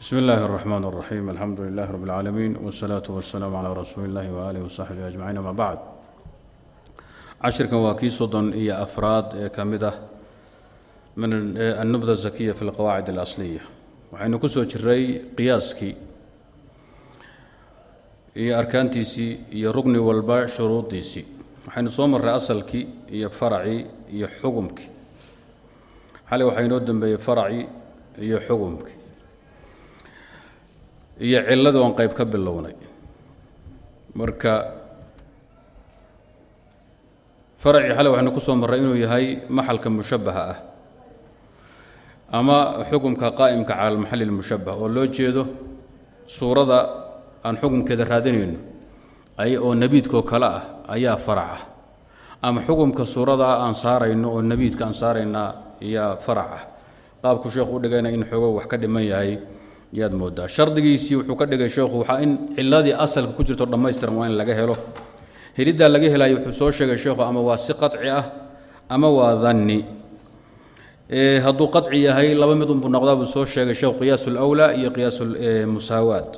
bsm اllahi الرحmn الرaxيim alxamdu lilah rb اlcaalamiin wالsalaaةu waالsalaam calى rasuuli اllahi walih wsaxbihi ajmaciin ama bacd cashirkan waa kii soddon iyo afraad ee ka mid ah min annubda zakiya fi اlqawaacid اlasliya waxaynu ku soo jiray qiyaaskii iyo arkaantiisii iyo rugni walba shuruudiisii waxaynu soo marray asalkii iyo faracii iyo xugumkii xalay waxaa inoo dembeeyey faracii iyo xugumkii iyo cilladii oon qayb ka bilownay. Marka faracii xalay waxaynu ku soo marray inuu yahay maxalka mushabbaha ah ama xukumka qaa'imka cala almaxalli اlmushabbah oo loo jeedo suurada aan xukumkeeda raadinayno ay oo nebiidkoo kale ah ayaa farac ah ama xukumka suuradaa aan saarayno oo nebiidka aan saaraynaa ayaa farac ah qaabku sheekhu u dhigayna in xoogo wax ka dhiman yahay yaad moodaa. Shardigiisii wuxuu ka dhigay sheekhu waxaa in ciladii asalka ku jirto dhammaystiran waa in laga helo. Heliddaa laga helayo wuxuu soo sheegay sheekhu ama waa si qaci ah ama waa danni hadduu qaci yahay laba mid unbuu noqdaa buu soo sheegay sheekhu qiyaas ulawlaa iyo qiyaas musaawaat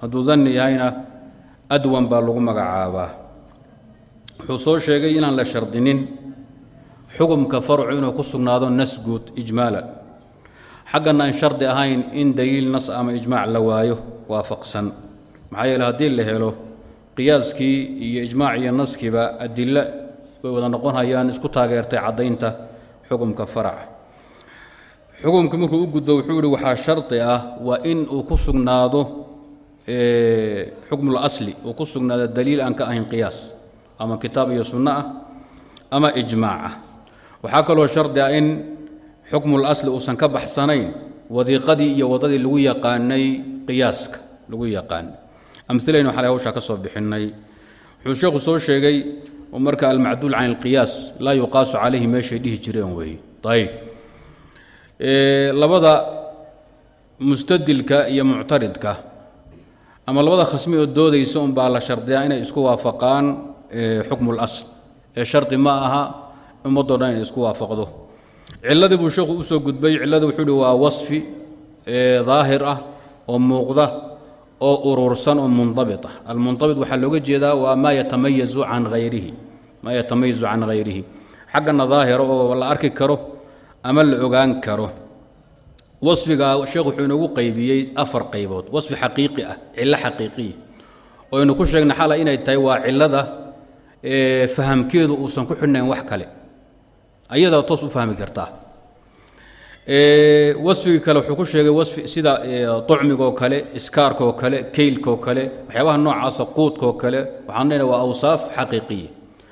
hadduu danni yahayna adwan baa lagu magacaabaa. Wuxuu soo sheegay inaan la shardinin xukumka farcu inuu ku sugnaado nas guud ijmaalan xaggana aan shardi ahayn in daliil nas ama ijmaac la waayo waafaqsan. Maxaa yeele haddii la helo qiyaaskii iyo ijmaac iyo naskiiba adilo way wada noqon isku taageertay caddaynta xukumka faraca xukumkii markuu u gudbo wuxuu yihi waxaa shardi ah waa in uu ku sugnaado xukmul asli uu ku sugnaado daliil aan ka ahayn qiyaas ama kitaab iyo sunno ah ama ijmaac ah. Waxaa kaloo shardi ah in xukmul asli uusan ka baxsanayn wadiiqadii iyo waddadii lagu yaqaanay qiyaaska lagu yaqaanay amhilaynu xalay hawshaa ka soo bixinnay wuxuu sheekhu soo sheegay marka almacduul can ilqiyaas laa yuqaasu calayhi meeshay dhihi jireen weeye ayb labada mustadilka iyo muctaridka ama labada khasmi oo doodaysa unbaa la shardiyaa inay isku waafaqaan xukmul asl. Ee shardi ma aha ummadoo dhan inay isku waafaqdo ciladii buu sheekhu u soo gudbay. Cilladii wuxuu uhi waa wasfi daahir ah oo muuqda oo urursan oo mundabi ah. Almundabi waxaa looga jeedaa waa maa yatamayazu can hayrihi maa yatamayazu can hayrihi xaggana daahira oo la arki karo ama la ogaan karo. Wasfiga sheekh wuxuu inoogu qaybiyey afar qaybood. Wasfi xaqiiqi ah cillo xaqiiqiya oo ku sheegnay xala inay tahay waa cilada fahamkeedu uusan ku xidhnayn wax kale ayadaa toos u fahmi kartaa wasfigii kale wuxuu ku sheegay wasfi sida طucmigoo kale iskaarkaoo kale keylkaoo kale waxyaabaha noocaasa quudkaoo kale waxaan leenahay waa awsaaf xaqiiqiya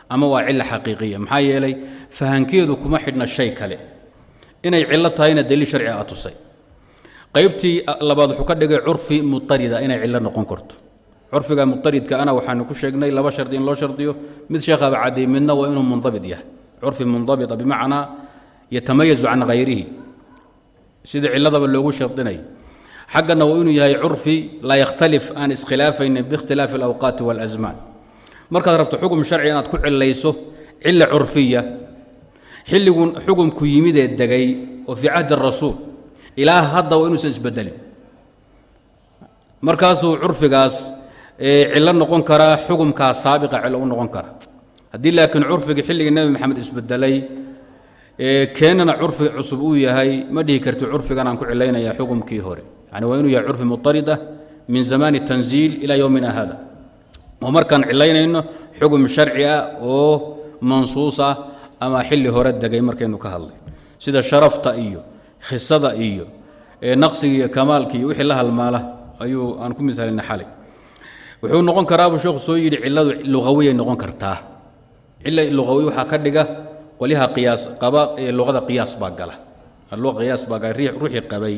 ama waa cilo xaqiiqiya. Maxaa yeelay fahankeedu kuma xidhna shay kale. Inay cilo tahayna daliil sharci a tusay. Qaybtii labaad wuxuu ka dhigay curfi mutarida inay cilo noqon karto. Curfiga mutaridka ana waxaanu ku sheegnay laba shardi in loo shardiyo. Mid sheekhaaba caddeey midna waa inuu mundabit yahay curfi mundabita bimacnaa yatamayazu can hayrihi sida ciladaba loogu shardinay xaggana waa inuu yahay curfi laa yakhtalif aan iskhilaafaynin biikhtilaafi alawqaati waاlasmaan markaad rabto xukun sharci inaad ku cilayso cila curfiya xilligun xukumku yimidee degay oo fii cahdi rasuul ilaa hadda waa inuusan isbedelin markaasuu curfigaas cilo noqon karaa xukumkaas saabiqa cilo u noqon haddii laakiin curfigii xilligii nebi maxamed isbedelay keenana curfi cusub uu yahay ma dhihi karti curfigan aan ku cilaynaya xukumkii hore. Yani waa inuu yahay curfi mutarida min zamaani tanziil ilaa yowmina hada oo markaan cilaynayno xukum sharci ah oo mansuus ah ama xilli hore degay markaynu ka hadlay. Sida sharafta iyo khisada iyo naqsiga iyo kamaalka iyo wixii la halmaala ayuu aan ku misaalina xalay wuxuu noqon karaa buu sheekhu soo yidhi ciladu luqawiyay noqon kartaa cila luqawiy waxaa ka dhiga qolyaha qiyaas qaba ee luqada qiyaas baa gala. Qiyaas baa gala ruuxii qabay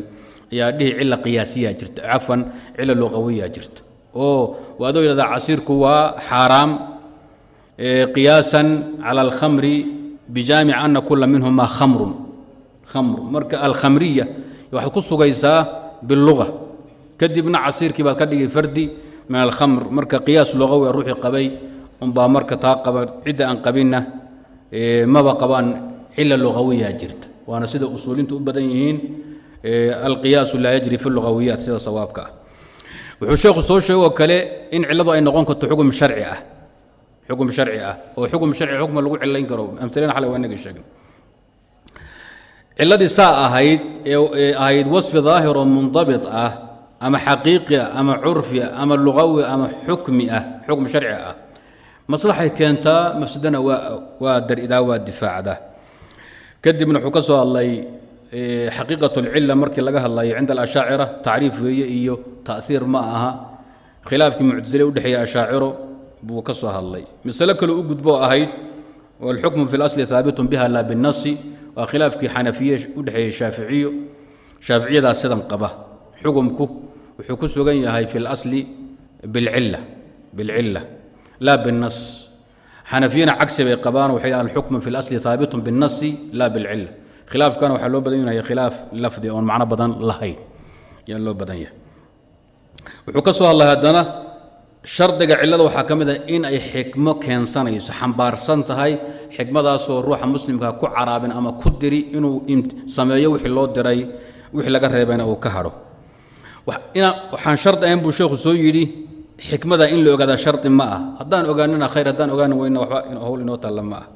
ayaa dhihi cila qiyaasiyaa jirta. Cafwan cila luqawiyaa jirta. Oo waadoo yidhahdaa casiirku waa xaaraam qiyaasan cala alkhamri bijaamic ana kula minhuma khamrun. Khamr marka alkhamriya waxaad ku sugaysaa biluga kadibna casiirkii baad ka dhigi fardi min alkhamr marka qiyaas luqawi ruuxii qabay unbaa marka taa qaba cidda aan qabinna maba qabaan cila luqawiyaa jirta. Waana sida usuulintu u badan yihiin alqiyaasu laa yajri fi lugawiyaat sida sawaabka ah. Wuxuu sheekhu soo sheegoo kale in cilladu ay noqon karto xukm sharci ah. Xukm sharci ah oo xukm sharci xukma lagu cilayn karo. Amilana xalay waa inaga sheegin ciladii saa ahayd ee ahayd wasfi daahir oo mundabit ah ama xaqiiqi ah ama curfi ah ama lugawi ama xukmi ah xukm sharci ah maslaxay keentaa mafsadana waa waa dar-idaa waa difaacda kadibna wuxuu ka soo hadlay xaqiiqat اlcila markii laga hadlayo cinda alashaacira tacriif weeye iyo taأhiir ma aha khilaafkii muctasile udhexeeya ashaaciro buu ka soo hadlay masale kale u gudbo ahayd wاlxukmu fi اlasli haabitun biha la biالnasi waa khilaafkii xanafiye udhexeeyey shaaficiyo shaaficiyadaas sidan qaba xukumku wuxuu ku sugan yahay fi اlasli bilcila bilcila la biالnas xanafiyana cagsi bay qabaan waxay alxukmu fi اlasli haabitun biالnasi la bilcila khilaafkana waxaa loo badan yahay khilaaf lafdi oon macno badan lahayn yaa loo badan yahay wuxuu ka soo hadlay haddana shardiga cillada waxaa ka mid ah in ay xikmo keensanayso xambaarsan tahay xikmadaasoo ruuxa muslimka ku caraabin ama ku diri inuu sameeyo wixii loo diray wixii laga reebayna uu ka hadho waxaan shardi ahayn buu sheekhu soo yidhi xikmada in la ogaadaa shardi ma ah. Haddaan ogaanina khayr haddaan ogaani weyna waxba howl inoo talla ma ah.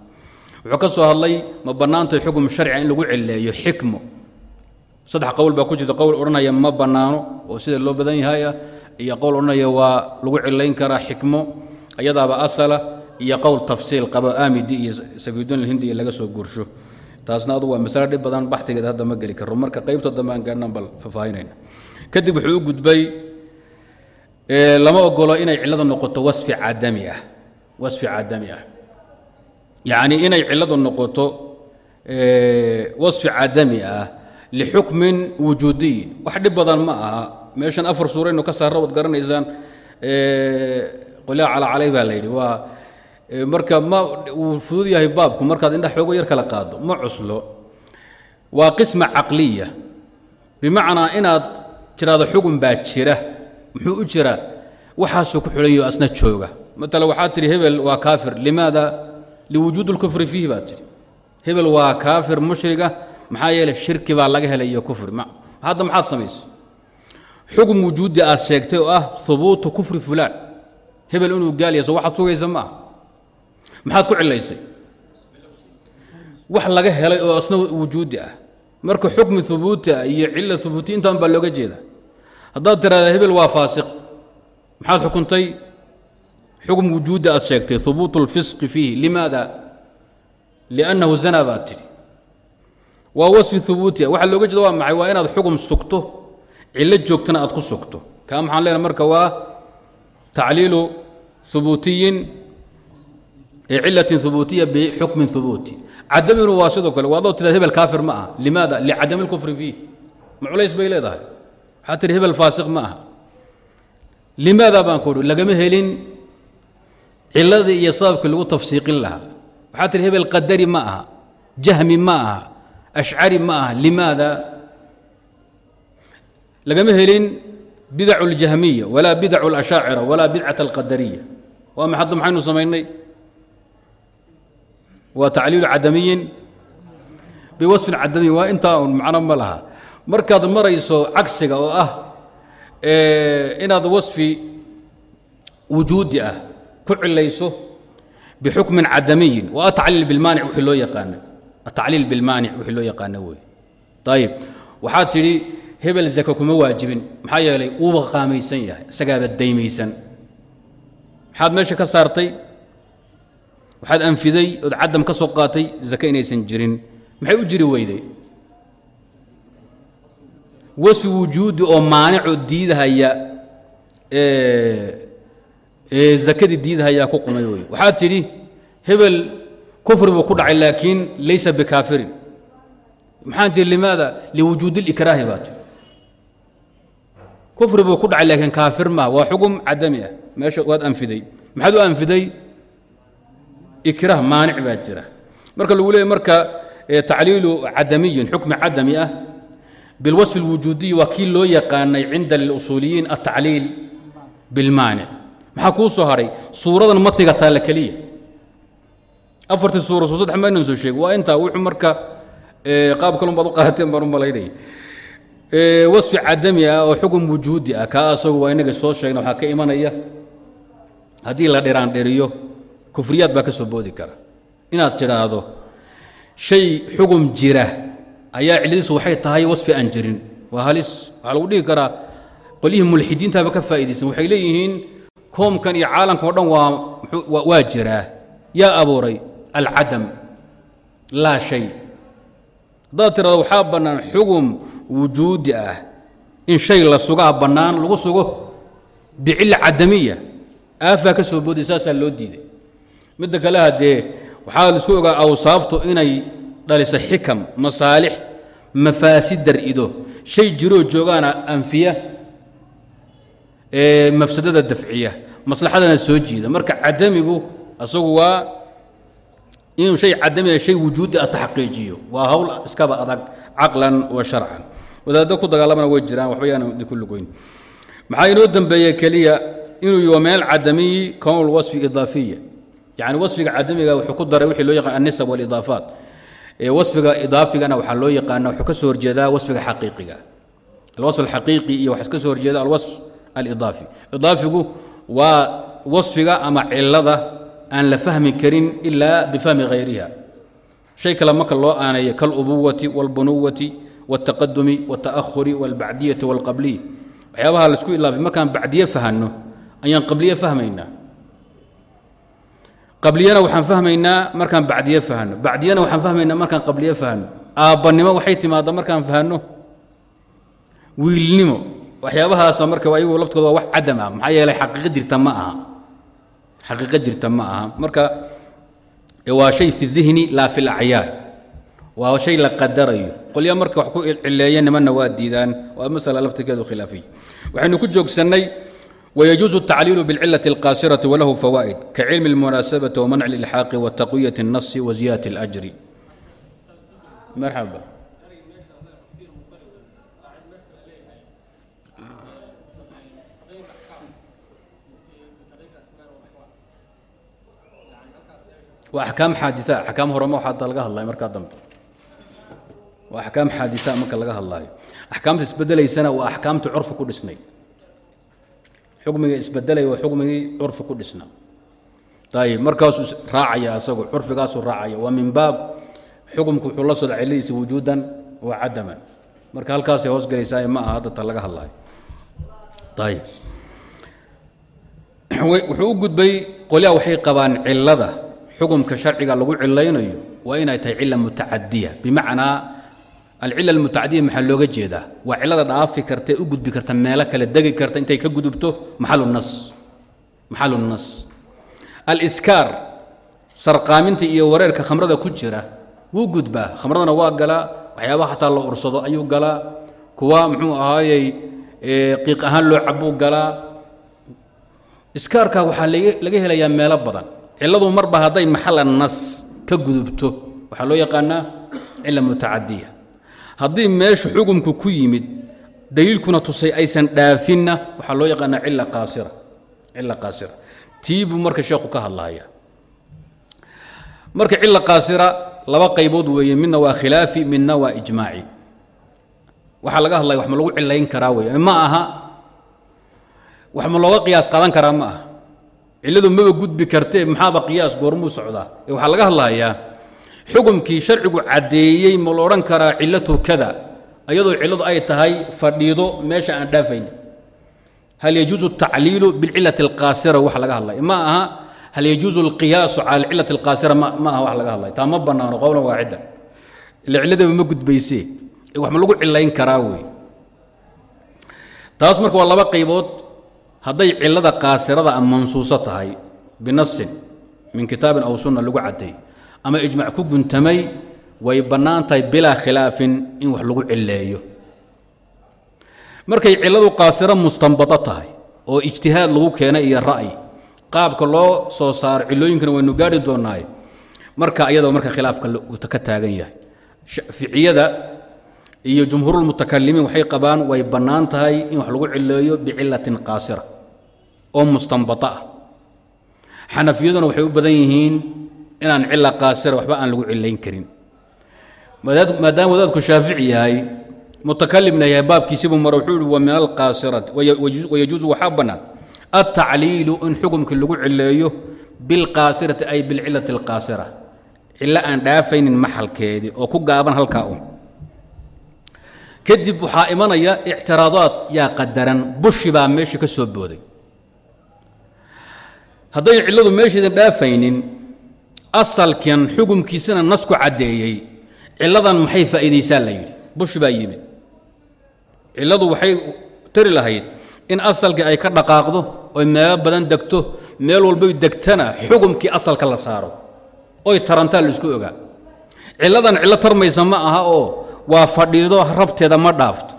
Wuxuu ka soo hadlay ma bannaantay xukm sharciga in lagu cileeyo xikmo. Saddex qowl baa ku jirta. Qowl odhanaya ma bannaano oo sida loo badan yahay ah iyo qowl odhanaya waa lagu cilayn karaa xikmo. Ayadaaba asala iyo qowl tafsiil qabo amidi iyo safiidun hindi iyo laga soo guursho. Taasna adu waa masale dhib badan baxtigeeda hadda ma geli karo. Marka qaybta dambe aan gaarnaan bal faahfaahinayna kadib wuxuu u gudbay lama ogolo inay cillada noqoto wasfi cadami ah wasfi cadami ah. Yacni inay cilladu noqoto wasfi cadami ah lixukmin wujuudiyin. Wax dhib badan ma aha. Meeshan afar suuraynu ka saarra waad garanaysaan qolyaa cala calay baa la yidhi waa marka ma wuu fudud yahay baabku markaad indha xoogo yar kala qaado ma cuslo. Waa qisma caqliya. Bimacnaa inaad tiraado xugun baa jira muxuu u jira waxaasuu ku xulayo asna jooga. Matala waxaad tidhi hebel waa kaafir. Limaada? Liwujuud اlkufri fiihi baad tidhi hebel waa kaafir mushriga maxaa yeeley shirki baa laga helay iyo kufri. Hadda maxaad samaysay xugum wujuudi aad sheegtay oo ah hubuutu kufri fulaan. Hebel inuu gaalyaso waxaad sugaysa ma ah maxaad ku cilaysay wax laga helay oo asna wujuudi ah. Marka xukmi hubuuti ah iyo cila hubuuti intaan baa looga jeeda haddaad tiraada hebel waa faasiq. Maxaad xukuntay? Xukm wujuudi aad sheegtay hubuut اlfisqi fiihi. Limaada? Liannahu zana baad tidhi. Waa wasfi hubuutia waxaa looga jeeda waa maxay? Waa inaad xugum sugto. Cillo joogtana aad ku sugto. Kaa maxaan leenahay marka waa tacliilu hubuutiyin cilatin hubuutiya bixukmin hubuuti cadaminu waa sidoo kale. Waa adoo tira hebel kaafir ma aha. Limaada? Licadami اlkufri fiih ma culays bay leedahay waxaad tihi hebel faasiq ma aha. Limaada baan ku uhi lagama helin ciladii iyo sababkii lagu tafsiiqin lahaa. Waxaa tihi hebel qadari ma aha jahmi ma aha ashcari ma aha limaada. Lagama helin bidacu اljahmiya walaa bidacu اlashaacira walaa bidcat alqadariya waa ma maxaynu samaynay? Waa tacliilu cadamiyin biwasfin cadamiyin waa intaa un macno ma laha markaad marayso cagsiga oo ah inaad wasfi wujuudi ah ku cilayso bixukmin cadamiyin. Wa atacliil bilmaanic wixii loo yaqaano atacliil bilmaanic wixii loo yaqaano wey ayib waxaad tidhi hebel zaka kuma waajibin. Maxaa yeelay uuba qaamaysan yahay isagaaba daymaysan maxaad meesha ka saartay? Waxaad anfiday ood cadam ka soo qaatay zake inaysan jirin. Maxay u jiri weyday wasfi wujuudi oo maanicoo diidahaya zakadii diidahayaa ku qumay wey waxaad tidhi hebel kufri buu ku dhacay laakiin laysa bikaafirin maxaan tihi limaada? Liwujuudi اlikraahi baa tihi kufri buu ku dhacay laakiin kaafir maa waa xugum cadami ah. Meesha waad anfiday. Maxaad u anfiday? Ikraah maanic baa jira. Marka lagu leeyay marka tacliilu cadamiyin xukmi cadami ah bilwasf اlwujuudiyi waa kii loo yaqaanay cinda اlusuuliyiin altacliil bilmaanic maxaa kuu soo hadhay suuradan matniga taalla keliya afartii suura soo saddex maynan soo sheegi waa intaa wuxuu marka qaab kalun baad u qaadateen baan u wasfi cadami ah oo xukun wujuudi ah kaa asagu waa inaga soo sheegna waxaa ka imanaya haddii la dhiraan dhiriyo kufriyaad baa ka soo boodi kara inaad tidhaahdo shay xugum jira ayaa cilladiisu waxay tahay wasfi aan jirin. Waa halis. Waxaa lagu dhihi karaa qolyihii mulxidiintaaba ka faa'iidaysan. Waxay leeyihiin koomkan iyo caalamkan o dhan waa waa jiraa yaa abuuray alcadam laa shay. Haddaad tirahdo waxaa bannaan xugum wujuudi ah. In shay la sugaa bannaan lagu sugo bicilla cadamiya aafaa ka soo booday saasaa loo diiday. Midda kale haddee waxaa la isku ogaa awsaaftu inay dhaliso xikam masaalix mafaasid dar-ido shay jiroo joogaana anfiya mafsadada dafciya. Maslaxadana soo jiida. Marka cadamigu asagu waa inuu shay cadamiya shay wujuudi a taxqiijiyo. Waa hawl iskaba adag caqlan wa sharcan. Wadaaddo ku dagaalamana way jiraan waxba yaan idinku lugoyn. Maxaa inoo dembeeya keliya inuu yihi min alcadamiyi kown lwasfi idaafiya. Yani wasfiga cadamiga wuxuu ku daray wixii loo yaqaan annisab walidaafaat wasfiga idaafigana waxaa loo yaqaana wuxuu ka soo horjeedaa wasfiga xaqiiqiga. Alwasf alxaqiiqi iyo waxaa iska soo horjeeda alwasf alidaafi. Idaafigu waa wasfiga ama cilada aan la fahmi karin ilaa bifahmi hayriha shay kale marka loo aaneeyo kalubuwati walbunuwati waltaqadumi waltaahuri walbacdiyati walqabliy waxyaabaha la isku ilaafay markaan bacdiye fahanno ayaan qabliye fahmaynaa qabliyana waxaan fahmaynaa markaan bacdiye fahno. Bacdiyana waxaan fahmaynaa markaan qabliye fahno. Aabbannimo waxay timaaddaa markaan fahno. Wiilnimo waxyaabahaasa marka ayagu laftooda waa wax cadam ah. Maxaa yeelay xaqiiqo jirta ma aha. Xaqiiqo jirta ma aha. Marka waa shay fi dihni laa fi lacyaan waa shay la qadarayo. Qolya marka wax ku cileeya nimanna waa diidaan. Waa masala laftirkeedu khilaafiya waxaynu ku joogsannay ويجuز التacليل بالciلة القاaصرة وله فوائد كعلم المناسبة ومنع الإلحاaq وتقوية النص وزيادة الأجر مرحبا وأحكاam xaadiثة أحكاam horema waxaa laga hadlay markaa dambe waa أحكاam xaadiثة marka laga hadlaayo أحكaamta isbedelaysana waa أحكaamta curfi ku dhisnay xukmiga isbedelay waa xukmigii curfi ku dhisna. Ayib markaasuu raacaya asagu curfigaasuu raacaya. Waa min baab xukumku wuxuu la socda cilladiisa wujuudan wa cadaman. Marka halkaasay hoos gelaysaa ma aha hadda ta laga hadlayo ayib wuxuu u gudbay qolyaa waxay qabaan cillada. Xukumka sharciga lagu cilaynayo waa inay tahay cila mutacadiya bimacnaa alcila almutacadiya maxaa looga jeedaa? Waa cilada dhaafi karta u gudbi karta meelo kale degi karta intay ka gudubto maxalunas maxalunas aliskaar sarqaaminta iyo wareerka khamrada ku jira wuu gudbaa. Khamradana waa galaa waxyaabaha xataa la ursado ayuu galaa. Kuwa muxuu ahaayey qiiq ahaan loo cabuu galaa. Iskaarka waxaa laga helayaa meelo badan. Ciladu marba hadday maxala nas ka gudubto waxaa loo yaqaanaa cila mutacadiya haddii meesha xukumku ku yimid daliilkuna tusay aysan dhaafinna waxaa loo yaqaanaa cila qaasira. Cila qaasira. Tii buu marka sheekhu ka hadlaya marka cila qaasira laba qaybood weeye midna waa khilaafi midna waa ijmaaci. Waxaa laga hadlaya wax ma lagu cilayn karaa wey ma aha. Wax looga qiyaas qaadan karaa ma aha. Cilladu maba gudbi kartee maxaaba qiyaas goormuu socdaa? Ee waxaa laga hadlayaa xukumkii sharcigu caddeeyey ma la odhan karaa cilatu kada iyadoo ciladu ay tahay fadhiido meesha aan dhaafayn hal yajuusu tacliilu bilcilati alqaasira wax laga hadlay. Ma aha hal yajuusu alqiyaasu cala alcilati alqaasira ma aha wax laga hadlay. Taa ma bannaano qowlan waaxida ila ciladaba ma gudbayse wax ma lagu cilayn karaa wey taas marka waa laba qaybood. Hadday cilada qaasirada ah mansuuso tahay binasin min kitaabin aw sunna lagu cadday ama ijmac ku guntamay way bannaan tahay bilaa khilaafin in wax lagu cileeyo markay cilladu qaasiro mustanbado tahay oo ijtihaad lagu keenay iyo ra'yi qaabka loo soo saaro cillooyinkana waynu gaari doonaaye marka iyadoo marka khilaafka ka taagan yahay. Ficiyada iyo jumhuurulmutakalimiin waxay qabaan way bannaan tahay in wax lagu cileeyo bicilatin qaasira oo mustanbado ah. Xanafiyaduna waxay u badan yihiin inaan cila qaasira waxba aan lagu cilayn karin. Maadaama wadaadku shaafici yahay mutakalimna yahay baabkiisibuu mara wuxuu ihi wa min alqaasirati wayajuusu waxaa bannaan altacliilu in xukumkii lagu cileeyo bilqaasirati ay bilcilati alqaasira. Cilo aan dhaafaynin maxalkeedii oo ku gaaban halkaa un kadib waxaa imanaya ictiraadaad yaa qadaran bushi baa meesha ka soo booday. Haddayn cilladu meesheedan dhaafaynin asalkan xukumkiisana nasku caddeeyey cilladan maxay faa'iidaysaa la yidhi. Bushi baa yimid. Cilladu waxay tari lahayd in asalkii ay ka dhaqaaqdo oy meelo badan degto meel walbay degtana xukumkii asalka la saaro. Oy tarantaa la ogaa. Cilladan cillo tarmaysa ma aha oo waa fadhiido rabteeda ma dhaafto.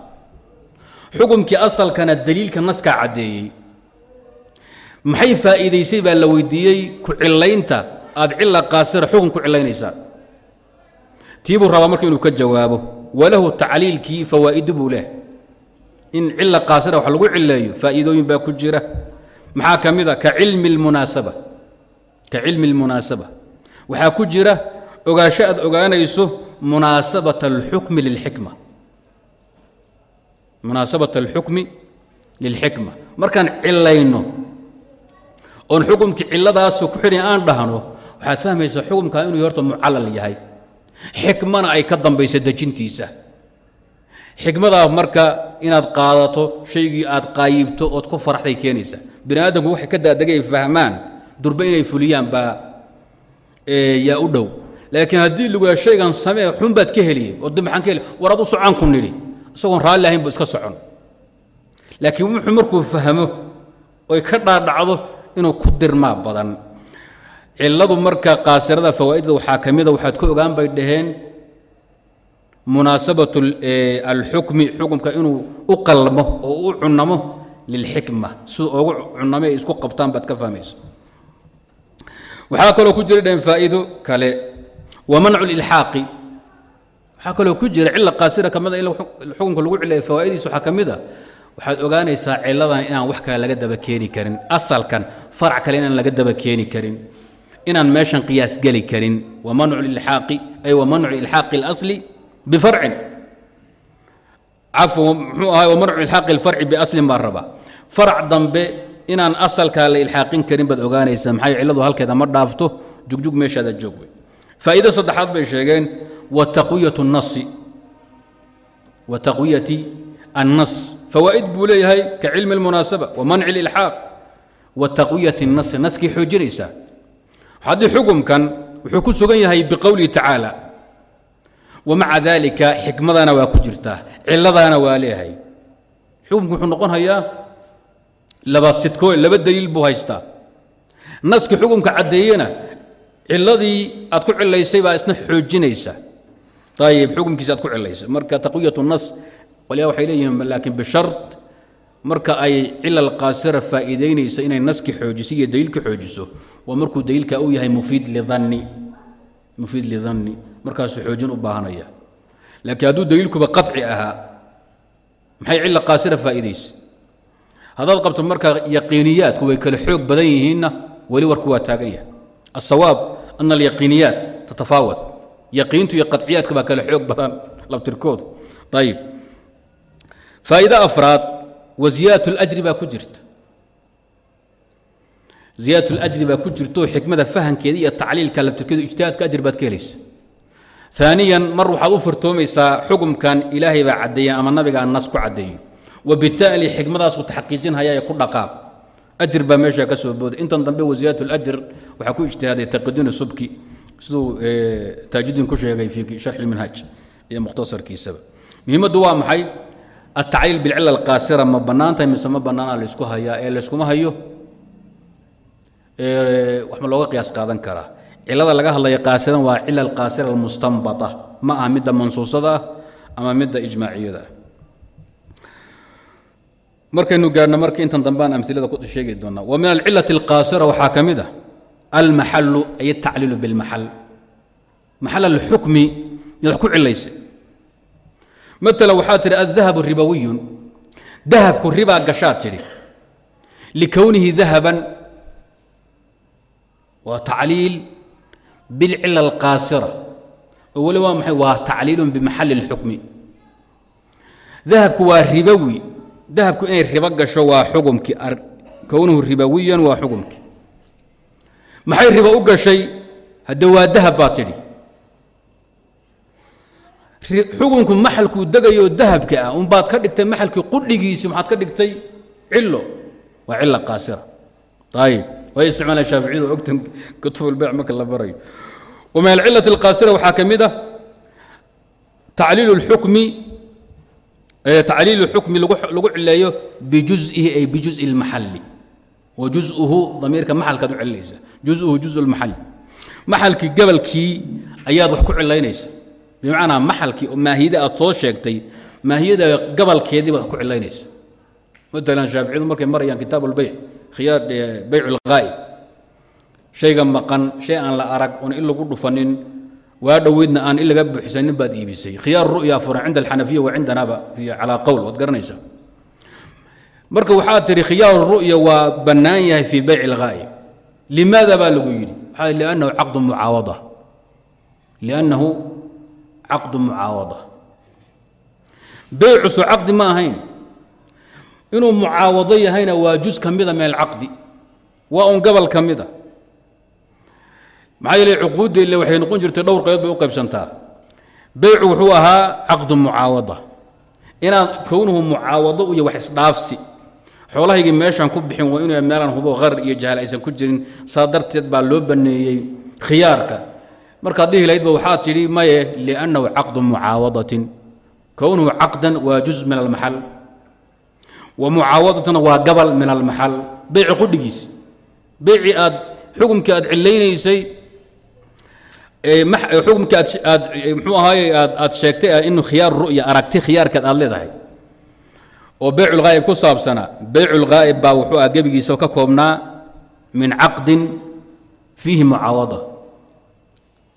Xukumkii asalkana daliilka naskaa caddeeyey. Maxay faa'iidaysay baa la weydiiyey ku cillaynta aad cilla qaasira xukun ku cillaynaysaa tii buu rabaa marka inuu ka jawaabo walahu tacliilkii fawaa'idi buu leh in cilla qaasira wax lagu cileeyo faa'iidooyin baa ku jira maxaa ka mid a ka cilmi lmunaasaba ka cilmi اlmunaasaba waxaa ku jira ogaasho aad ogaanayso munaasabaة اlxukmi lilxikma munaasabaة اlxukmi lilxikma markaan cilayno oon xukumkii ciladaas ku xidhan aan dhahno waxaad fahmaysaa xukumkaa inuu horta mucallal yahay. Xikmana ay ka dambayso dejintiisa. Xikmadaa marka inaad qaadato shaygii aad qaayibto ood ku faraxday keenaysaa. Bini aadamku waxay ka daadegay fahmaan durbe inay fuliyaan baa yaa u dhow. Laakiin haddii lagu yaha shaygan samee xun baad ka heliye oo maxaan ka heli war ad u socon ku nidhi. Isagoon raalli ahayn bu iska socon. Laakiin wuxuu markuu fahmo oy ka dhaadhacdo inuu ku dirmaa badan cilladu marka qaasirada fawaa'idda waxaa ka mida waxaad ka ogaan bay dhaheen munaasabaة alxukmi xukumka inuu u qalmo oo u cunamo lilxikma siduu ogu cuname ay isku qabtaan baad ka fahmaysa. Waxaa kaloo ku jira dhaheen faa'iido kale. Wa mancu lilxaaqi. Waxaa kaloo ku jira cilla qaasira kamida in xukumka lagu cilayo fawaa'idiisa waxaa ka mid a waxaad ogaanaysaa cilladan inaan wax kale laga daba keeni karin asalkan farac kale inaan laga daba keeni karin inaan meeshan qiyaas geli karin wa mancu lilxaaqi ay wa mancu ilxaaqi اlasli bifarcin cafwa muxuu ahay wa mancu ilxaaqi اlfarci biaslin baa raba farac dambe inaan asalkaa la ilxaaqin karin baad ogaanaysaa maxay cilladu halkeeda ma dhaafto jugjug meeshaada joog wey faa'iido saddexaad bay sheegeen wa taqwiyatu الnasi wa taqwiyati الnas fawaa'id buu leeyahay ka cilmi اlmunaasaba wa manci اlilxaaq wa taqwiyati الnasi naskii xoojinaysaa haddii xukumkan wuxuu ku sugan yahay biqowlihi tacaala wamaca dalika xikmadana waa ku jirtaa ciladaana waa leeyahay xukumku wuxuu noqon laba sidko laba daliil buu haystaa. Naski xukumka caddeeyena ciladii aad ku cilaysay baa isna xoojinaysa. Ayib xukumkiisa aad ku cilaysay marka taqwiyat nas qolyaa waxay leeyihiin laakiin bishart marka ay cilal qaasira faa'iidaynaysa inay naski xoojiso iyo daliilka xoojiso waa markuu daliilka uu yahay mufiid lidanni mufiid lidanni markaasuu xoojin u baahanaya laakiin hadduu daliilkuba qaطci ahaa maxay cila qaasira faa'iidaysa? Haddaad qabto marka yaqiiniyaadku way kale xoog badan yihiinna weli warku waa taagan yahay. Asawaab ana alyaqiiniyaat tatafaawat yaqiintu iyo qaطciyaadka baa kale xoog badan labtirkoodu ayib faa'iide afraad wa ziyaadaة اlأjri baa ku jirta ziyaadaة اlأjri baa ku jirto xikmada fahankeeda iyo tacliilka labtirkeedu ijtihaadka ajri baad ka helaysa ثaaniyan mar waxaad u firtoomaysaa xukumkan ilaahay baa caddeeya ama nabigaa nas ku caddeeyo wabitaali xikmadaasku taxqiijinhaya ee ku dhaqaaq ajir baa meesha ka soo booday intan dambe wasiyaat اlajr waxaa ku ijtihaaday taqidiin subki siduu taajudiin ku sheegay fii sharxi اlminhaaj iyo mukhtasarkiisaba muhiimaddu waa maxay altacliil bilcila alqaasira ma bannaan tahay mise ma bannaana laysku hayaa? Ee layskuma hayo? Wax looga qiyaas qaadan karaa. Cilada laga hadlaya qaasiran waa cila alqaasira almustanbata. Ma aha midda mansuusada ah ama midda ijmaaciyada. Markaynu gaadhno marka intan dambaan amilada ku sheegi doonaa. Wa min alcilati alqaasira waxaa ka mid ah almaxalu ay atacliilu bilmaxal maxal alxukmi yaad ku cilaysay maala waxaa tidhi addahabu ribawiyun. Dahabku ribaa gashaad tidhi likownihi dahaban waa tacliil bilcila alqaasira. Oo weli waa maxay? Waa tacliilun bimaxali اlxukmi dahabku waa ribowi dahabku inay ribo gasho waa xukumkii kownuhu ribowiyan waa xukumkii maxay ribo u gashay? Hadde waa dahab baa tidhi xukunku maxalkuu degayo dahabka ah. Unbaad ka dhigtay maxalkii qudhigiisii maxaad ka dhigtay cilo waa cilo qaasira. Ayib way isticmaalaan shaaficiyadu ogtan kutubulbayc marka la barayo. Wa min alcilati alqaasira waxaa ka mid ah tacliilu lxukmi tacliilu xukmi lagu cileeyo bijuzihi ay bijuzi lmaxali wa juzuhu damiirka maxalkaad u celinaysa juzuhu juzu lmaxali maxalkii gabalkii ayaad wax ku cilaynaysa bimacnaa maxalkii maahiyada aad soo sheegtay maahiyada gabalkeedii baad ku cilaynaysa matalan shaaficiyadu markay marayaan kitaab khiyaar eh, beyc shayga maqan shay aan la arag oon in lagu dhufanin waa dhoweydna aan in laga buuxsanin baad iibisay. Khiyaar ru'ya furan cinda alxanafiya wa cindanaba calaa qowl waad garanaysaa. Marka waxaad tihi khiyaaru ru'ya waa bannaan yahay fii beyc ilkhaa'ib limaada baa lagu yidhi? Waxaa liannahu caqdu mucaawada. Liannahu caqdu mucaawada. Beycusu caqdi ma ahayn. Inuu mucaawado yahayna waa juz ka mida min alcaqdi waa un gobol ka mida. Maxaa yeele cuquudda ile waxay noqon jirtay dhowr qaybood bay u qaybsantaa. Beycu wuxuu ahaa caqdu mucaawada. Inaad kownuhu mucaawado iyo wax isdhaafsi. Xoolahaygii meeshaan ku bixin waa inuu meelaan hubo qarar iyo jahal aysan ku jirin. Saa darteed baa loo banneeyey khiyaarka markaad dhihi lahaydba waxaa tidhi maye liannahu caqdu mucaawadatin. Kownuhu caqdan waa juz min almaxal wa mucaawadatuna waa gabal min almaxal beyci qudhigiis. Beyci aad xukumkii aad cilaynaysay xukumkii aad mxuu ahaaye aad sheegtay inu khiyaar ru'ya aragti khiyaarkeed aad leedahay. Oo beyc ulghaa'ib ku saabsanaa. Beyc ulghaa'ib baa wuxuu ah gebigiisa ka koobnaa min caqdin fiihi mucaawada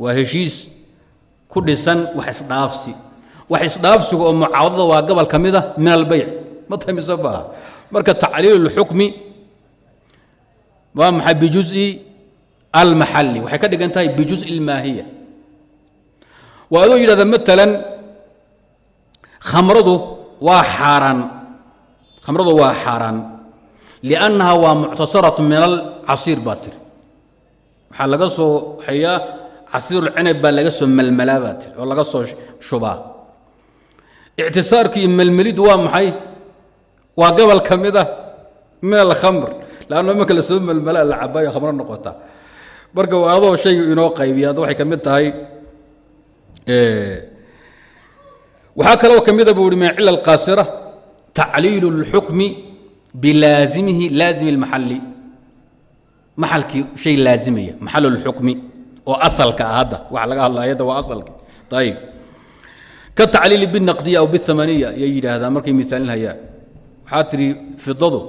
waa heshiis ku dhisan wax isdhaafsi wax isdhaafsiga oo mucaawadada waa gobol ka mid a min albeyc ma tahay mise maaha marka tacliil اlxukmi waa maxay bijuزءi almaxali waxay ka dhigan tahay bijuزءi اlmaahiya waa adoo yidhahda maalan khamradu waa xaaraan khamradu waa xaaraan liannaha waa muctasaraة min alcasiir baa tiri waxaa laga soo xeyaa casiirulcinab baa laga soo melmelaa baa tiri oo laga soo shubaa ictisaarki iyo melmelidu waa maxay waa gobol ka mid ah min alkhamr lanno imanka lasoo melmelaa la cabaayo khamro noqota marka waa adoo shaygu inoo qaybiya hadda waxay ka mid tahay waxaa kaloo ka mida buu uhi min cila alqaasira tacliilu اlxukmi bilaazimihi laazimi اlmaxali maxalkii shay laazimaya maxal اlxukmi oo asalka ah hadda. Waxa laga hadlaya hadda waa asalka. Ayib ka tacliili binaqdiya aw bihamaniya ayay yidhaahdaan markay misaalinhayaan waxaa tidhi fidadu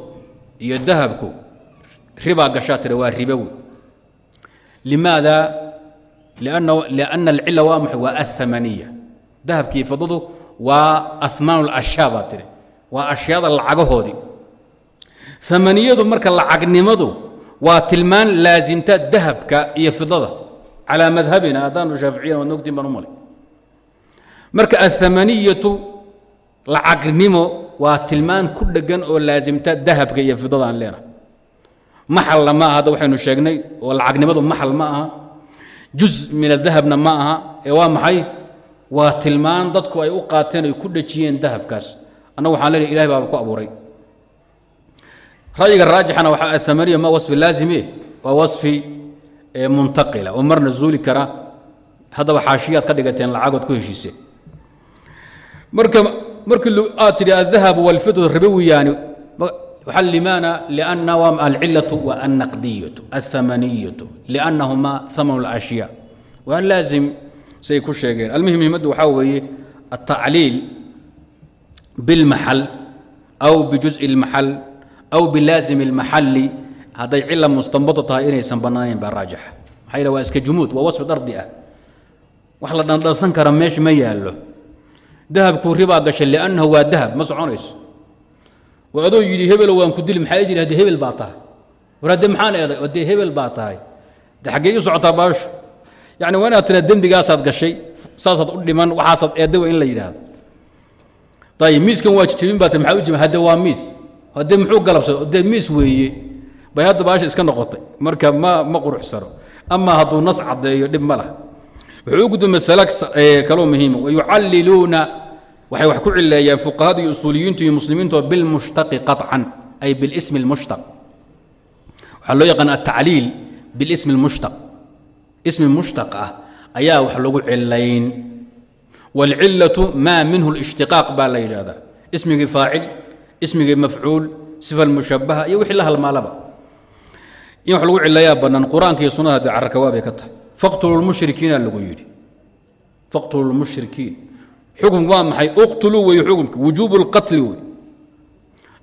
iyo dahabku ribaa gashaa tiri waa ribowi limaada? Lianna alcila waa maxay waa athamaniya dahabkii fidadu waa ahmaan اlashyaa baa tiri. Waa ashyaada lacagahoodii amaniyadu marka lacagnimadu waa tilmaan laasimta dahabka iyo fidada calى madhabina haddaanu shaaficiyan waad ogtiin baan u marka aلthamaniyatu lacagnimo waa tilmaan ku dhegan oo laasimta dahabka iyo fidada aan leenahay ma aha hadda waxaynu sheegnay oo lacagnimadu maxal ma aha juz min adahabna ma aha ee waa maxay waa tilmaan dadku ay u qaateen ay ku dhejiyeen dahabkaas annagu waxaan leenahay ilahay baaba ku abuuray ra'yiga raajixana waxaa athamaniya ma wasfi laazime waa wasfi muntaqila oo marna zuuli kara haddaba xaashiyaad ka dhigateen lacagood ku heshiiseen marka markii aad tidhi aldahabu walfidatu ribowiyaani waxaa limaana lianna waa alcilatu wa annaqdiyatu althamaniyatu liannahuma thamanu اlashyaa waa laazim say ku sheegeen almuhim muhimaddu waxaa weeye altacliil bilmaxal aw bijuزءi اlmaxal aw bilaazim اlmaxali hadday cila mustanbado tahay inaysan bannaanayn baa raajixa maxaa yidha waa iska jumuud waa wasfi dardi ah. Wax la dhandhansan kara meesha ma yaallo. Dahabkuu ribaa gashay liannahu waa dahab ma soconayso. Waa adoo yidhi hebelo waan ku dili maxaa jiri haddee hebel baa tahay? War haddee maxaan eeday haddee hebel baa tahay? De xaggee ii socotaa baashu. Yacni waa inaad tiraa dembigaasaad gashay saasaad u dhiman waxaasaad eedday waa in la yidhaahdo. Ayib miiskan waa jijabin baa ti maxaa u jima hadde waa miis. Haddee muxuu galabsado? Dee miis weeye bay hadda baasha iska noqotay marka ma ma quruxsano ama hadduu nas caddeeyo dhib ma lah wuxuu u gudba masale kaloo muhiima wayucalliluuna waxay wax ku cileeyaan fuqahada iyo usuuliyiintu iyo muslimiintu bilmushtaqi qaطcan ay bilismi اlmushtaq waxaa loo yaqaan altacliil bilismi اlmushtaq ismi mushtaq ah ayaa wax lagu cilayn wاlcilaةu maa minhu اlاshtiqaaq baa la yidhahdaa ismigii faacil ismigii mafcuul sifa mushabaha iyo wixii la halmaalaba in wax lagu cilayaa bannaan qur-aanka iyo sunnada dee carakawaabay ka tahay faqtulu lmushrikiina lagu yidhi faqtulu lmushrikiin xukum waa maxay uqtuluu wey xukumka wujuubu اlqatli wey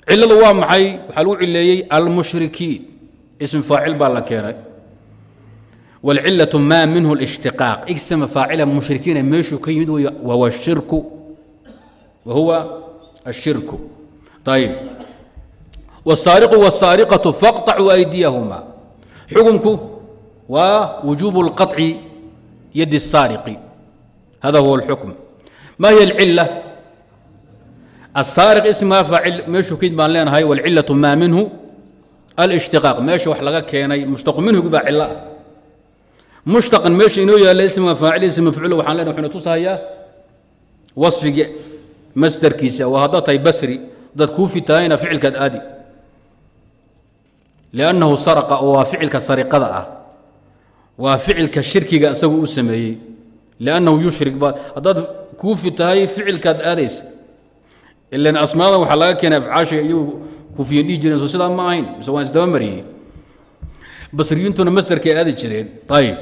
ciladu waa maxay waxaa lagu cileeyey almushrikiin ism faacil baa la keenay wاlcilaة maa minhu اlاshtiqaaq isma faacila mushrikiina meeshuu ka yimid wey wahuwa shirku wahuwa ashirku ayb wالsaariqu wالsaariqaةu faqطacuu أydiyahuma xukumku waa wujuub اlqaطci yadi الsaariqi hada huwa اlxukm ma hiy اlcila الsaariq ismhaa faacil meeshuu ka yimid baan leenahay wاlcilaة maa minhu alاshtiqaaq meesha wax laga keenay mushtaqu minhugi baa cilo ah mushtaqan meesha inoo yaalla ismiga faacil ism mafcuul waxaan leenahay waxaynu tusahayaa wasfigii masdarkiisa waa haddaad tahay basri dad kuufi tahayna ficilkaad aadi liannahu saraqa oo waa ficilka sariqada ah waa ficilka shirkiga isagu u sameeyey liannahu yushrik ba haddaad kuufi tahay ficilkaad aadaysa ilan asmaadan waxaa laga keenay afcaashiga iyagu kuufiyan dhihi jireen soo sidaa ma ahayn mise waan isdaba mariyey basriyiintuna masdarkay aadi jireen ayib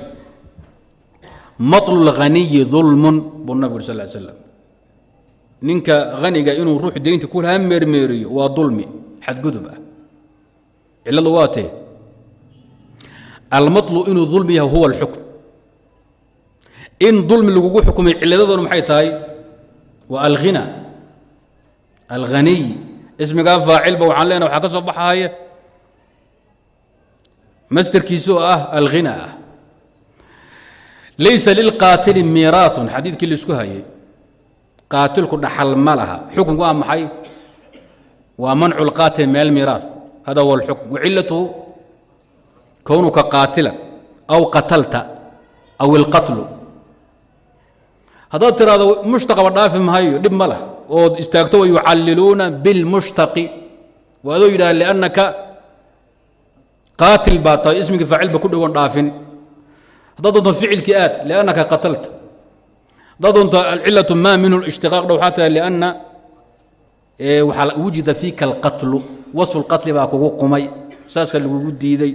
maطlu اlghaniyi dulmun buu nabig uri sal slam ninka haniga inuu ruux deynta ku ha waa dulmi xadgudub ah ciladu waa tee almaطlu inuu dulmi yahay huwa اlxukm in dulmi lagugu xukumay ciladaduna maxay tahay? Waa alghina. Alghaniy ismigaa faacilba waxaan leenaha waxaa ka soo baxahaya masderkiisa oo ah alghina ah. Laysa lilqaatili miiraatun. Xadiidkii la isku hayay. Qaatilku dhaxal ma laha. Xukunku waa maxay? Waa mancu lqaatil min almiiraat hada huwa alxukm wacilatuhu kownuka qaatilan aw qatalta aw ilqatlu haddaad tiraahdo mushtaqaba dhaafi mahayo dhib ma lah ood istaagto wa yucalliluuna bilmushtaqi waa adoo yidhaha liannaka qaatil baa tahay ismigii faacilba ku dhowan dhaafin haddaad doonto ficilkii aad liannaka qatalta haddaad doonto alcilatu maa minhu ishtiqaaq dha waxaa lianna waxaa wujida fiika alqatlu wasfu lqatli baa kugu qumay saasaa lagugu diiday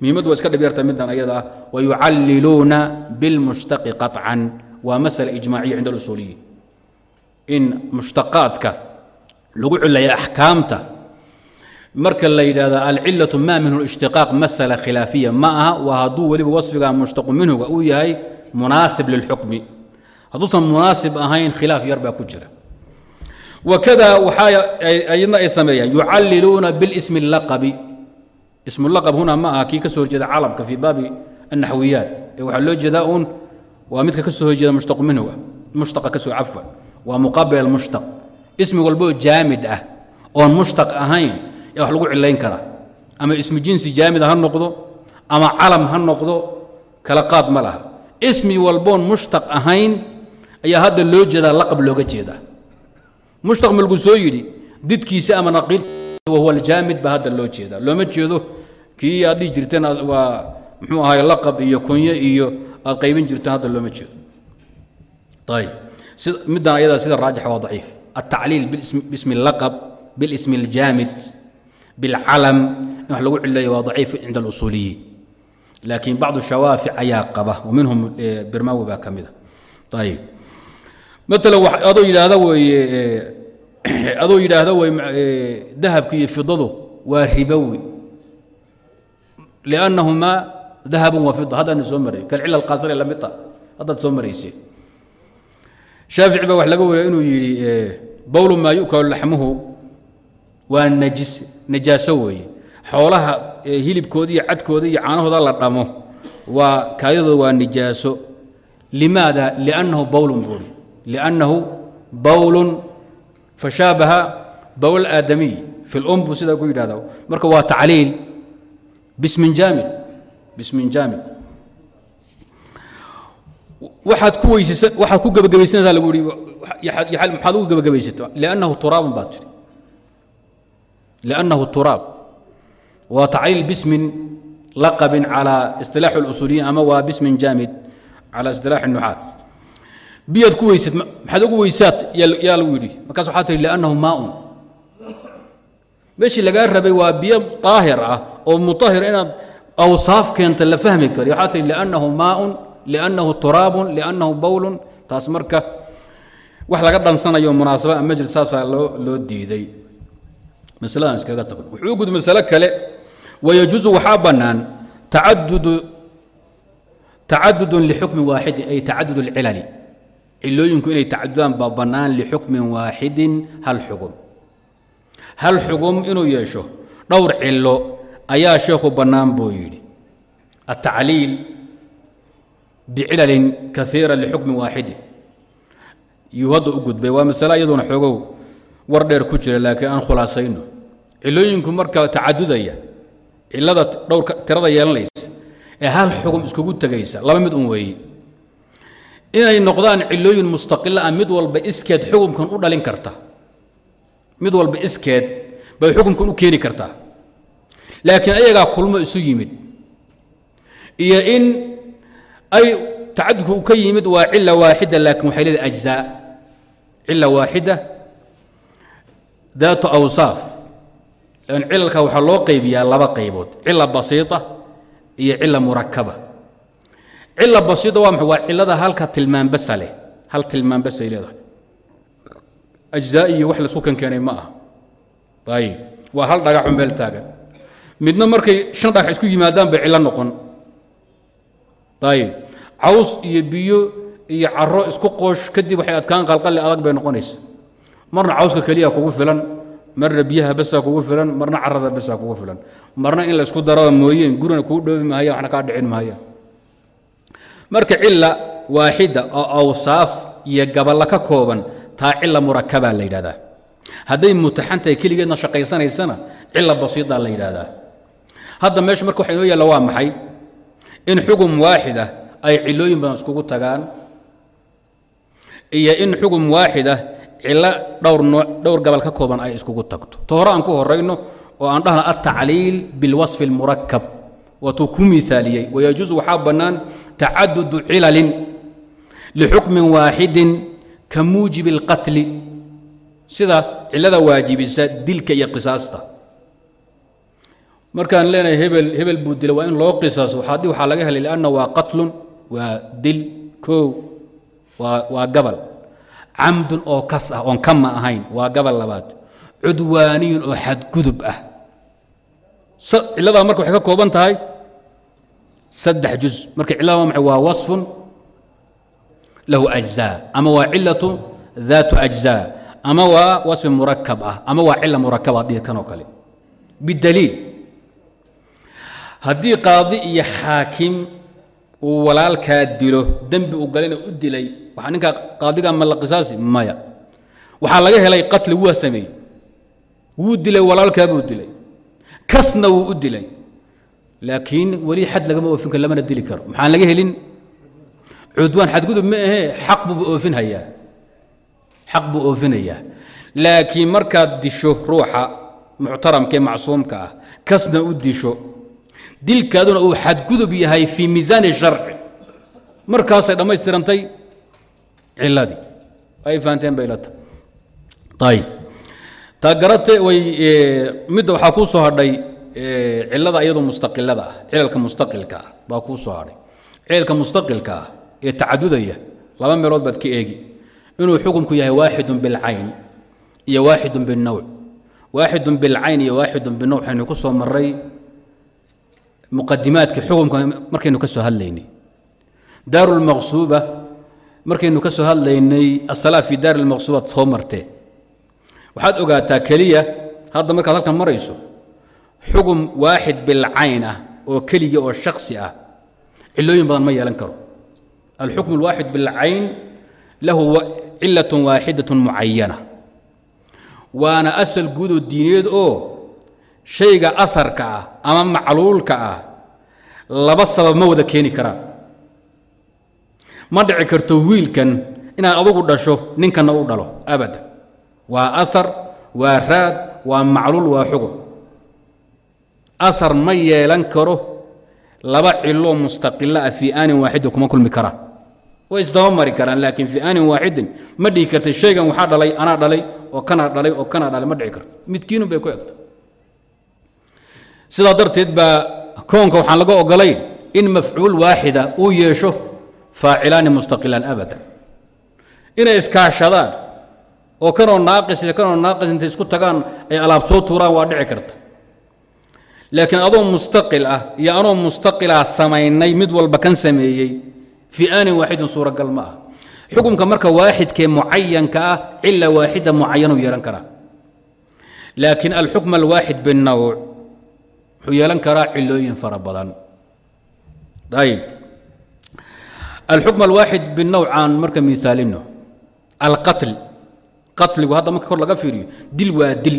muhiimaddu waa iska dhib yarta middan ayada ah wayucalliluuna bilmushtaqi qaطcan waa masala ijmaaciya cinda alusuuliyiin in mushtaqaadka lagu cilaya axkaamta marka la yidhahdo alcilaة ma minhu اshtiqaaq masala khilaafiya ma aha waa hadduu weliba wasfiga mushtaqu minhuga uu yahay munaasib lilxukmi hadduusan munaasib ahayn khilaaf yar baa ku jira wakada waxaa ayadna ay sameeyaan yucalliluuna biاlsmi اlaqabi ismu laqab huna ma aha kii ka soo horjeeda calamka fii baabi الnaxwiyaat ee waxaa loo jeedaa uun waa midka ka soo horjeeda mushtaqu minhuga mushtaqa ka soo cafa waa muqabil mushtaq ismi walboo jaamid ah oon mushtaq ahayn yaa wax lagu cilayn karaa ama ismi jinsi jaamida ha noqdo ama calam ha noqdo kala qaad ma laha ismi walboon mushtaq ahayn ayaa hadda loo jeedaa laqab looga jeedaa mushtaq ma lagu soo yidhi didkiisa ama naqiil wahuwa aljaamid baa hadda loo jeedaa looma jeedo kii aad dhihi jirteen waa muxuu ahay laqab iyo kunye iyo aad qaybin jirteen hadda looma jeedo ayib middan ayadaa sida raajix waa daciif altacliil bismi laqab bilismi aljaamid بالcalم in wax lagu cileeyo waa ضaciif cinda اlusuuliyiin laakiin bacضu shawaafic ayaa qaba minhum birmawi baa ka mida ayb maala adoo yidhaahda weeye eh, adoo yidhaahda weye eh, dahabki iyo fidadu waa ribowi liannahumaa dahabu wa fida haddaan soo maray kalcila alqaasira la midta ah, haddaad soo maraysee shaafici baa wax laga wariya inuu yidhi eh, bawlu maa yu'kalu laxmuhu waa najis najaaso weeye. Xoolaha hilibkooda iyo cadkooda iyo caanahooda la dhamo waa kaayadooda waa najaaso. Limaada? Liannahu bawlun buuri. liannahu bowlun fashaabaha bawl aadamiy fi lum buu sidaa ku yidhahda marka waa tacliil bismin jaamid bismin jaamid waxaad ku weysisa waxaad ku gebagabaysanaysaa lagu yihi maxaad ugu gebagabaysata liannahu turaabun baa tiri liannahu turaab waa tacliil bismin laqabin calى isilaax اlusuuliyin ama waa bismin jaamid calى isilaax الnuxaat biyaad ku weysid maxaad ugu weysaat? Yaa lagu yidhi. Markaas waxaa tihi liannahu maaun. Meeshii lagaa rabay waa biyo daahir ah oo mutahir inaad awsaaf keenta la fahmi kari. Waxaa tihi liannahu maaun liannahu turaabun liannahu bowlun. Taas marka wax laga dhansanayo munaasaba majlis saasaa loo diiday. Masaladan iskaga tago. Wuxuu gud masalo kale. Wayajuusu waxaa bannaan tacadudu tacadudun lixukmin waaxidin ay tacadud اlcilali cilooyinku inay tacadudaan baa bannaan lixukmin waaxidin hal xugum. Hal xugum inuu yeesho dhowr cilo ayaa sheekhu bannaan buu yidhi. Atacliil bicilalin kaiira lixukmin waaxidin yuu hadda u gudbay waa masale iyaduna xoogow war dheer ku jira laakiin aan khulaasayno. Cilooyinku marka tacadudaya cilada dhowrka tirada yeelanaysa ee hal xugum iskugu tegaysa laba mid un weeye inay noqdaan cilooyin mustaqila ah mid walba iskeed xukumkan u dhalin karta. Mid walba iskeed bay xukumkan u keeni kartaa laakiin ayagaa kulmo isu yimid. Iyo in ay tacadudku ka yimid waa cila waaxida laakiin waxay leedahay ajzaa. Cila waaxida daatu awsaaf. Lan cilalka waxaa loo qaybiyaa laba qaybood cila basiita iyo cila murakaba cila basiita waa maxay? Waa cilada halka tilmaanbasa leh hal tilmaanbasay leedahay. Ajzaa iyo wax la isku kankeenay ma aha. Ayib waa hal dhagaxo meel taagan. Midna markay shan dhagax isku yimaadaan bay noqon. Ayib caws iyo biyo iyo caro isku qoosh kadib waxay adkaan qalqalli adag bay noqonaysa. Marna cawska keliya kugu filan marna biyaha basaa kugu filan marna carada basaa kugu filan. Marna in laysku daraba mooyeen gurina kuu dhoobi mahayaan waxna kaa dhicin mahayaan marka cila waaxida oo awsaaf iyo gaballa ka kooban taa cila murakabaa la yidhahdaa hadday mutaxantahay keligeedna shaqaysanaysana cila basiidaa la yidhahdaa hadda meesha marka waxa inoo yaalla waa maxay? In xugum waaxid ay cilooyin badan iskugu tagaan iyo in xugum waaxid ah cilo dhowr gabal ka kooban ay iskugu tagto. To hore aan ku horayno oo aan dhahna altacliil bilwasfi اlmurakab waatuu ku miaaliyey wayajuusu waxaa bannaan tacadudu cilalin lixukmin waaxidin ka muujibi اlqatli sida cilada waajibisa dilka iyo qisaasta. Markaan leenahay hebel hebel buu dilay waa in loo qisaaso. Haddii waxaa laga helay lanna waa qatlun waa dil koow waa waa gabal. Camdun oo kas ah oon kama ahayn waa gabal labaad. Cudwaaniyun oo xadgudub ah. Ciladaa marka waxay ka kooban tahay saddex juz. Marka cilada waa maxay? Waa wasfun lahu ajzaa ama waa cilatu daatu ajzaa ama waa wasfi murakab ah. Ama waa cila murakaba dhihi kanoo kale. Bidaliil. Haddii qaadi iyo xaakim uu walaalkaa dilo dembi uu galana u dilay waxaa ninkaa qaadiga ma la qisaasi? Maya. Waxaa laga helay qatli waa sameeyey. Wuu dilay walaalkaa buu dilay. Kasna wuu u dilay laakiin weli xad lagama oofin karo lamana dili karo. Maxaan laga helin? Cudwaan xadgudub ma ahee xaq buuba oofinhayaa. Xaq buu oofinayaa laakiin markaad disho ruuxa muctaramka ee macsuumka ah kasna u disho dilkaaduna uu xadgudub yahay fii miisaani sharci. Markaasay dhammaystirantay? Ciladii. Ay fahanteen bay la tahay ayib taa garate way midda waxaa kuu soo hadhay cilada iyadu mustaqilada ah cilalka mustaqilka ah baa kuu soo hadhay cilalka mustaqilka ah ee tacadudaya laba meelood baad ka eegi. Inuu xukunku yahay waaxidun bilcayn iyo waaxidun binowc waaxidun bilcayn iyo waaxidun binowc waxaynu ku soo maray muqadimaadka xukumka markaynu ka soo hadlaynay. Daaru lmaqsuuba markaynu ka soo hadlaynay asalaa fi daari lmaqsuubaad soo martee. Waxaad ogaataa keliya hadda markaad halkan marayso xugum waaxid bilcayn ah oo keliya oo shaksi ah. Cilooyin badan ma yeelan karo. Alxukm alwaaxid bilcayn lahu cilaة waaxidaة mucayana waana asal guud oo diineed oo shayga aharka ah ama macluulka ah laba sabab ma wada keeni karaan. Ma dhici karto wiilkan inaad adugu dhasho ninkanna u dhalo abada. Waa ahar waa raad waa macluul waa xugun ahar ma yeelan karo laba ciloo mustaqila ah fii aanin waaxidin kuma kulmi karaan. Way isdaba mari karaan laakiin fii aanin waaxidin ma dhihi karta shaygan waxaa dhalay anaa dhalay oo kanaa dhalay oo kanaa dhalay ma dhici karto midkiinun bay ku egta sidaa darteed baa koonka waxaan laga ogolayn in mafcuul waaxida uu yeesho faacilaani mustaqilaan abadan. Inay iskaashadaan oo kanoo naaqis iyo kanoo naaqis intay isku tagaan ay alaab soo tuuraan waa dhici karta laakiin adoo mustaqil ah iyo anoo mustaqilah samaynay mid walba kan sameeyey fii aanin waaxidin suuragal ma ah. Xukunka marka waaxidkee mucayanka ah cila waaxida mucayanuu yeelan karaa. Laakiin alxukm alwaaxid binnawc wuxuu yeelan karaa cilooyin fara badan. Ayb alxukm alwaaxid binawc aan marka miaalino alqatl. Qatligu hadda marka kor laga fiiriyo dil waa dil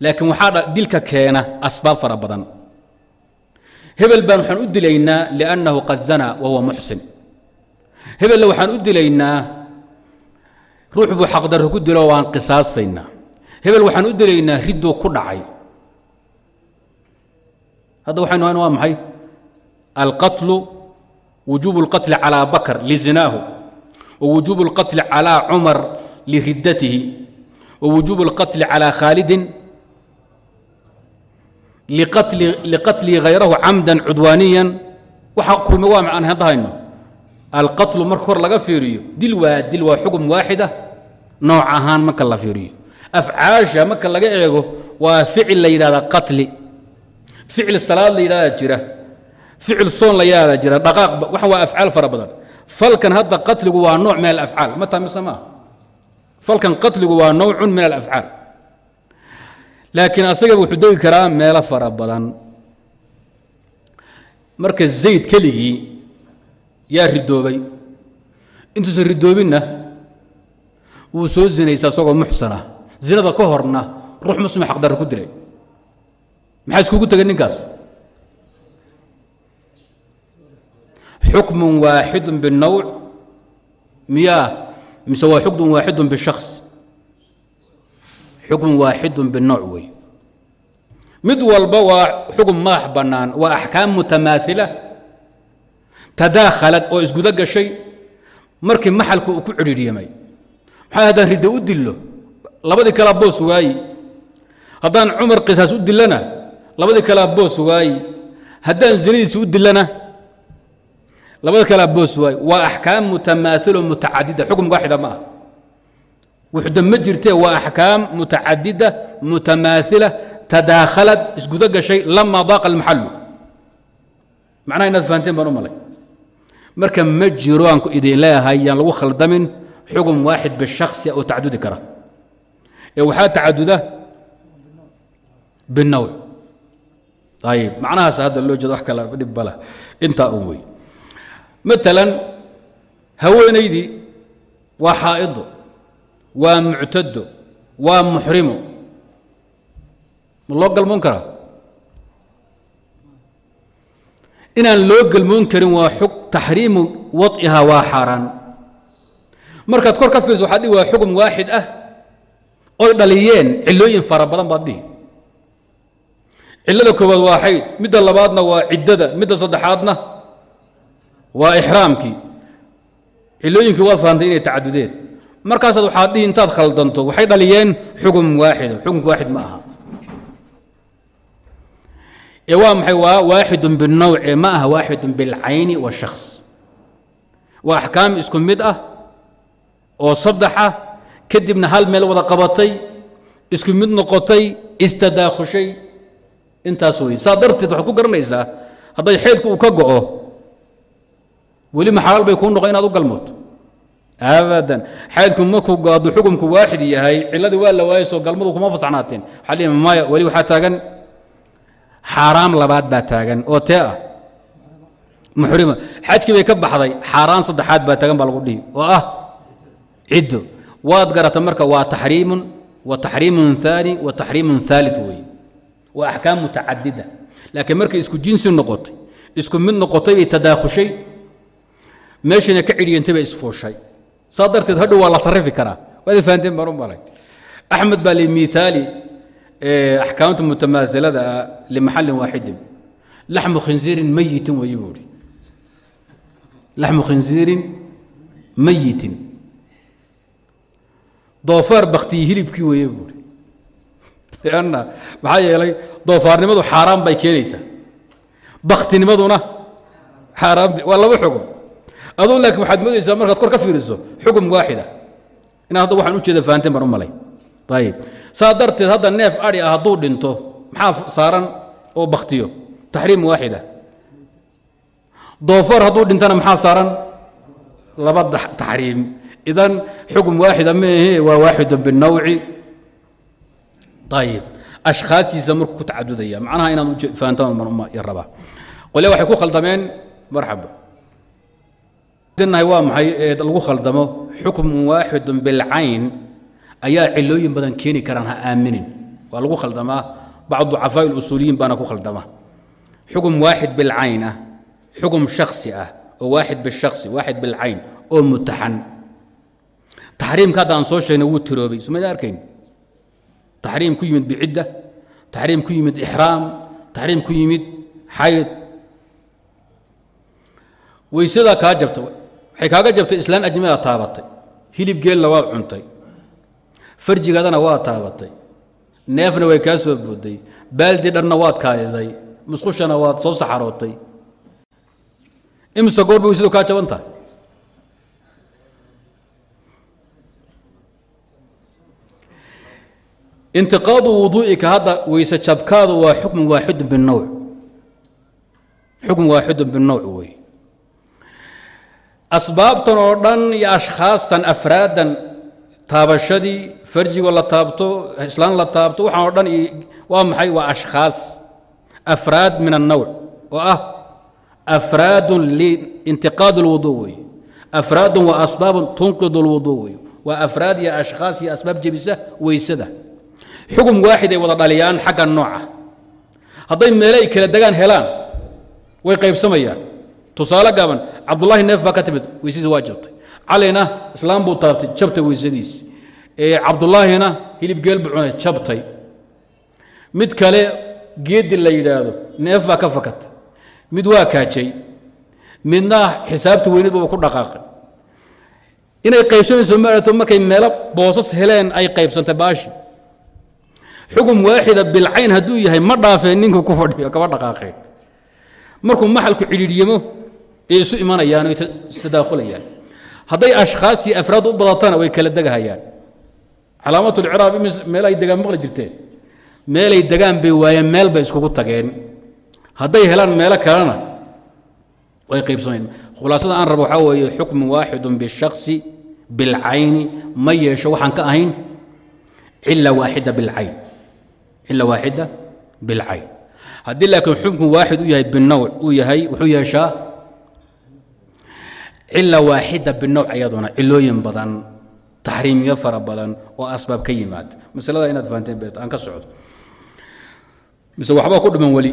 laakiin waxaa dilka keena asbaab fara badan hebel baan waxaan u dilaynaa liannahu qad zanaa wahuwa muxsin hebelle waxaan u dilaynaa ruux buu xaqdarro ku dilo waan qisaasaynaa hebel waxaan u dilaynaa ridduu ku dhacay hadda waxaynu hayn waa maxay alqatlu wujuubu اlqatli calىa bakr lizinaahu wa wujuubu اlqatli calىa cumar liriddatihi wa wujuubu اlqatli calىa khaalidin liqatli hayrahu camdan cudwaaniyan waxa kulmi waa aan hadda hayno alqatlu marka hor laga fiiriyo dil waa dil waa xukm waaxida nooc ahaan marka la fiiriyo afcaasha marka laga eego waa ficil la yidhahda qatli ficil salaad la yidhahdaa jira ficil soon la yidhahdaa jira dhaqaaqba waxan waa afcaal fara badan falkan hadda qatligu waa nooc min alafcaal ma tamise maaha falkan qatligu waa nowcun min alafcaal laakiin asaga wuxuu degi karaa meelo fara badan. Marka zayd keligii yaa ridoobay. Intuusan ridoobinna wuu soo zinaysa isagoo muxsana. Zinada ka horna ruux muslima xaqdarro ku dilay. Maxaa iskugu tegay ninkaas? Xukmun waaxidun binowc miyaa? Mise waa xukmun waaxidun bishaks xukm waaxidun binowc wey mid walba waa xukun madax bannaan waa axkaam mutamaaila tadaakhalad oo isguda gashay markii maxalka uu ku cidhiidhyamay maxaa haddaan riddo u dillo? Labadii kalaa boos waayi haddaan cumar qisaas u dillana? Labadii kalaa boos waayi haddaan zinadiisi u dillana? Labada kalaa boos waayi waa axkaam mutamaailo mutacadida xukm waaxida ma ah wuxda ma jirtee waa axkaam mutacadida mutamaaila tadaakhalad isguda gashay lama daaqa almaxalu macnaha inaad fahanteen baan u malay. Marka ma jiro aan idin leeyahay yaan lagu khaldamin xukun waaxid bishaksia oo tacadudi kara. Ee waxaa tacaduda binawc ayib macnahaas hadda loo jeedo wax kale dhib bala. Intaa un wey maalan haweenaydii waa xaa'ido waa muctado waa muxrimo ma loo galmoon karaa? Inaan loo galmoon karin waa xug taxriimu waطihaa waa xaaraan. Markaad kor ka fiirso waxaad dhihi waa xukun waaxid ah oy dhaliyeen cilooyin fara badan baad dhihi. Cillada koowaad waa xayd midda labaadna waa ciddada midda saddexaadna waa ixraamkii. Cilooyinkii waad fahamtay inay tacadudeen markaasaad waxaad dhihi intaad khaldanto waxay dhaliyeen xukun waaxida xukunka waaxid ma aha. Ee waa maxay? Waa waaxidun binowce ma aha waaxidun bilcayni washaks waa axkaam isku mid ah oo saddexa kadibna hal meel wada qabatay isku mid noqotay istadaakhushay. Intaas wey saa darteed waxaad ku garanaysaa hadday xeydku uu ka go'o weli maxalaal bay kuu noqon inaad u galmooto abadan. Xaydku markuu gaado xukumku waaxid yahay ciladii waa la waayay soo galmadu kuma fasaxnaateen maya weli waxaa taagan xaaraam labaad baa taagan oo tee ah. Muxrima. Xajkii bay ka baxday xaaraan saddexaad baa taagan baa lagu dhihi. Oo ah ciddo. Waad garata marka waa taxriimun wa taxriimun haani wa taxriimun haalid weeye waa axkaam mutacadida. Laakiin markay isku jinsi noqotay isku mid noqotay bay tadaakhushay meeshana ka cidhiyantay bay isfuushay saa darteed hadhow waa la sarrifi karaa. Waad fahanteen baan u malay. Axmed baa limiaali axkaamta mutamaailada ah limaxallin waaxidin. Laxmu khinziirin mayitin weeye buuhi laxmu khinziirin mayitin doofaar baktiyi hilibkii weeye buuhi lanna maxaa yeelay doofaarnimadu xaaraan bay keenaysaa. Baktinimaduna xaaraan waa laba xugum aduu laakiin waxaad moodaysaa markaad kor ka fiiriso xugum waaxida. Inaad hadda waxaan u jeeda fahanteen baan u malay. Ayib saa darteed hadda neef adhi ah hadduu dhinto maxaa saaran oo baktiyo taxriim waaxida. Doofaar hadduu dhintana maxaa saaran? Laba taxriim. Idan xukm waaxida maahe waa waaxidu binawci. Ayib ashkhaastiisa markuu ku tacadudaya. Macnaha inaad fahantaan rabaa qole waxay ku khaldameen marxaba nahay waa maxay lagu khaldamo? Xukmun waaxidun bilcayn ayaa cilooyin badan keeni karaan ha aaminin. Waa lagu khaldamaa bacd ducafaa اlusuuliyiin baana ku khaldama. Xukm waaxid bilcayn ah. Xukm shaksi ah. Oo waaxid bishasi waaxid bilcayn oo mutaxan. Taxriimka hadda aan soo sheegnay wuu tiroobay. Sumada arkayn? Taxriim ku yimid bicidda. Taxriim ku yimid ixraam. Taxriim ku yimid xayd weysadaa kaa jabta waxay kaaga jabtay islaan ajmada taabatay. Hilib geella waad cuntay. Farjigaadana waa taabatay. Neefna way kaa soo booday baaldi dhanna waad kaadiday musqushana waad soo saxarootay. Imise goor bay weysadu kaa jaban tahay? Intiqaadu wuduu'ika hadda weyse jabkaadu waa xukm waaxidun binowc xukm waaxidun binowc wey asbaabtan oo dhan iyo ashkhaastan afraadan taabashadii farjigoo la taabto islaan la taabto waxaan oo dhan waa maxay? Waa ashkhaas. Afraad min annowc oo ah afraadun liintiqaad اlwuduu wey afraadun waa asbaabun tunqid اlwuduu wey waa afraad iyo ashkhaas iyo asbaab jebisa weysada. Xukun waaxid ay wada dhaliyaan xagga nooca. Hadday meele ay kala degaan helaan way qaybsamayaan tusaale gaaban cabdullaahi neef baa ka timid weysadiisi waa jabtay calina islaam buu taabtay jabtay weysadiisi cabdullaahina hilib geel buu cunay jabtay. Mid kale geedi la yidhaahdo neef baa ka fakatay. Mid waa kaajay. Midna xisaabta weynid buu ku dhaqaaqay. Inay qaybsamayso maarato markay meelo boosas heleen ay qaybsantay baashi. Xukun waaxida bilcayn hadduu yahay ma dhaafeen ninka ku fadhiyo kama dhaqaaqeen. Markuu maxalku cidhiidhyamo ay isu imanayaan o istadaakulayaan hadday ashkhaastii afraad u badatana way kala degahayaan calaamatulciraab meelay degaan maqli jirteen. Meelay degaan bay waayeen meel bay iskugu tageen. Hadday helaan meelo kalena way qaybsamayn khulaasada aan rabo waxaa weeye xukmun waaxidun bishaksi bilcayni. Ma yeesho waxaan ka ahayn? Cila waaxida bilcayn. Cila waaxida bilcayn. Haddii laakiin xukun waaxid u yahay binowc uu yahay wuxuu yeeshaa cila waaxida binowc iyaduna cilooyin badan taxriimiyo fara badan oo asbaab ka yimaada masalada inaad fahanteen bet aan ka socdo mise waxbaa ku dhiman weli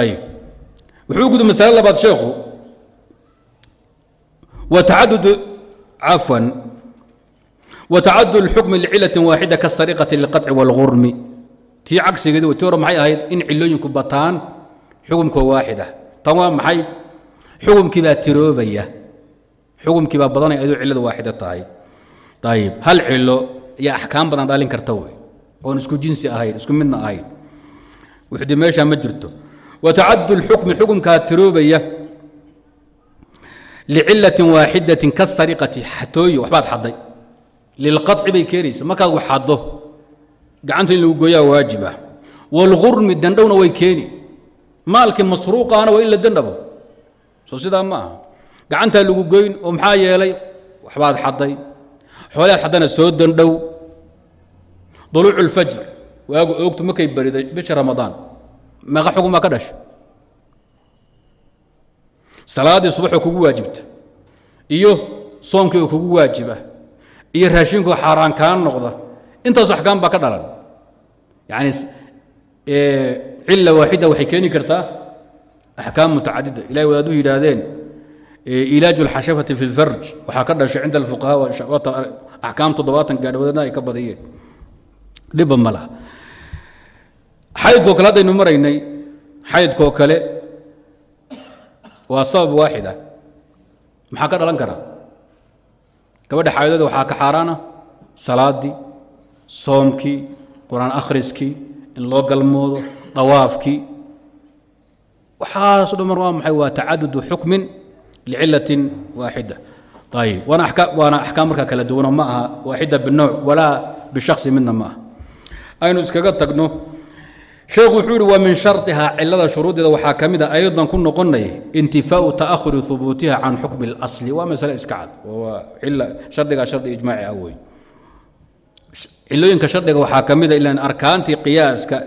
ayib wuxuu guda masale labaad sheekhu watacadud cafwan watacadud اlxukmi lcilatin waaxida kaasariqati lilqaطci wاlgurmi tii cagsigeedi tii hore maxay ahayd in cilooyinku bataan xukumkoo waaxid ah tan waa maxay xukumkii baa tiroobaya xukumkii baa badanaya adoo cilladu waaxida tahay ayib hal cilo ayaa axkaam badan dhalin karta wey oon isku jinsi ahayn isku midna ahayn wuxdi meeshaa ma jirto watacadud اlxukmi xukumkaa tiroobaya licilatin waaxidatin kasariqati xatooyi waxbaad xadday lilqaطci bay keenaysa markaad wax xaddo gacanta in lagu gooyaa waajib ah wاlgurmi dandhowna way keeni maalkii masruuqaana waa in la dandhabo soo sidaa ma aha. Gacantaa lagu goyn oo maxaa yeelay waxbaad xadday xoolaad xaddana soo dandhow duluucu اlfajr waagu oogtu markay bariday bisha ramadaan. Meeqa xukun baa ka dhasha salaaddii subaxoo kugu waajibta. Iyo soomkii oo kugu waajiba. Iyo raashinkoo xaaraan kaa noqda. Intaas axkaam baa ka dhalan. Yani cila waaxida waxay keeni kartaa axkaam mutacadida. Ilahay wadaadu yidhaahdeen ilaaj اlxashafati fi اlfarj waxaa ka dhashay cinda alfuqahaa axkaam toddobaatan gaadha wadaadna ay ka badiyeen. Dhibba ma laha. Xaydkoo kale haddaynu maraynay xaydkoo kale waa sabab waaxid ah. Maxaa ka dhalan kara? Gabadha xaydada waxaa ka xaaraana salaadii soomkii qur'aan akhriskii in loo galmoodo dawaafkii waxaaso dhan mar waa maxay? Waa tacadudu xukmin licilatin waaxida ayib waana waana axkaam markaa kala duwano ma aha waaxida binowc walaa bishaksi midna ma aha. Aynu iskaga tagno sheekhu wuxuu ihi waa min sharطihaa cilada shuruuddeeda waxaa ka mid a aydan ku noqonay intifaau taahuri hubuutiha can xukmi اlasli waa masale iska cad. Shardigaa shardi ijmaaci ah wey cilooyinka shardiga waxaa ka mida ilan arkaantii qiyaaska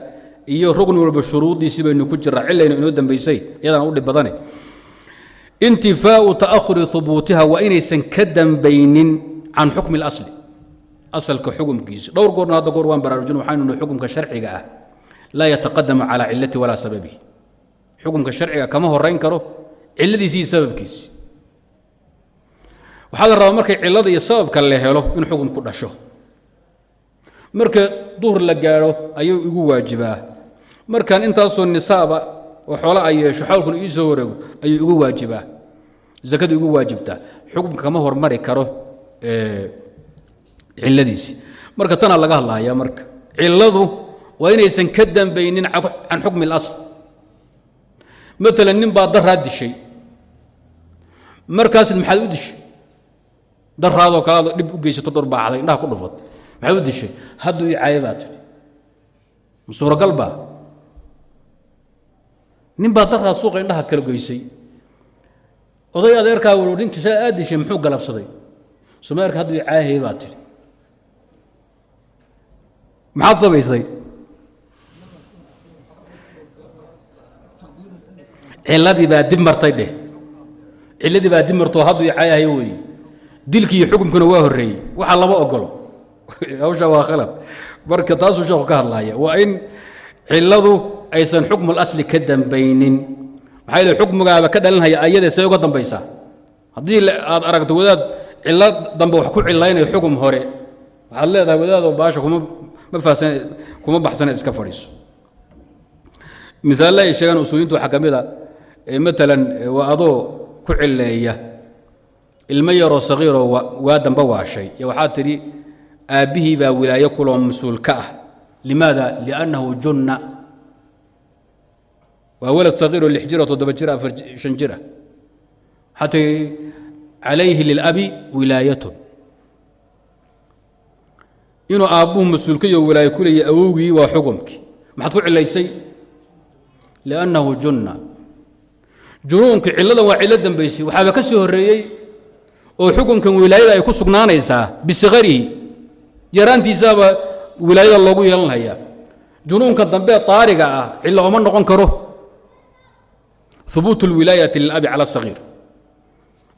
iyo rugni walba shuruuddiisii baynu ku jiraa cilayna inoo dambaysay iyadana u dhib badane intifaau taahuri hubuutiha waa inaysan ka dambaynin can xukmi اlasli asalka xukumkiisa. Dhowr goorna hadda goor waan baraarujin waxaynu nihi xukumka sharciga ah laa yataqadamu calaa cilati walaa sababihi. Xukumka sharciga kama horayn karo ciladiisi iyo sababkiisi. Waxaa la rabaa markay cilada iyo sababka la helo in xukum ku dhasho. Marka duhur la gaadho ayuu igu waajibaa markaan intaasoo nisaaba oo xoolo ay yeesho xawlkuna ii soo wareego ayuu igu waajibaa. Zakadu igu waajibtaa. Xukumka kama hormari karo ciladiisi marka tanaa laga hadlahayaa marka ciladu waa inaysan ka dambaynin can xukmi اlasl maalan nin baa daraa dishay. Markaas maxaad u dishay? Daraadoo kaleado dhib u geysato dhor indhaha ku dhufatay maxaad u dishay? Hadduu i caayo baa tidhi ma suuragal baa nin baa daraa suuqa indhaha kala geysay oday adeerkaa wuu ninka shala aad dishay muxuu galabsaday? Somaarka hadduu i caayahaya baa tidhi. Maxaad samaysay? Ciladii baa dib martay dheh. Ciladii baa dib martoo hadduu icayahayo weeye dilkii iyo xukumkuna waa horreeyey. Waxa lama ogolo hawsha waa khalad. Marka taasuu sheekhu ka hadlaya waa in ciladu aysan xukmu lasli ka dambaynin. Maxaa yeele xukmigaaba ka dhalinhaya ayadee see uga dambaysaa haddii aad aragto wadaad cilo dambe wax ku cilaynayo xukum hore waxaad leedahay wadaadoo baasha kuma ma faahsan kuma baxsana iska fadhiiso. Misaale ay sheegaan usuuliintu waxaa ka mid a maalan waa adoo ku cileeya ilmo yaroo sagiiroo waa damba waashay. Iyo waxaa tidhi aabbihii baa wilaayo kuloo mas'uul ka ah. Limaada? Liannahu junna waa walad sagiiroo lix jiro toddoba jira afar shan jira. Tihi calayhi lilabi wilaayatun inuu aabbuhu mas'uulkayo wilaayo ku leeya awowgii waa xukumkii maxaad ku cilaysay? Liannahu junna. Junuunka cilladan waa cillo dambaysay. Waxaaba ka sii horreeyey oo xukunkan wilaayada ay ku sugnaanaysaa bisikarihi yaraantiisaaba wilaayada loogu yeelanhayaa junuunka dambe taariga ah cillo oma noqon karo hubuut اlwilaayati lilabi cala sagiir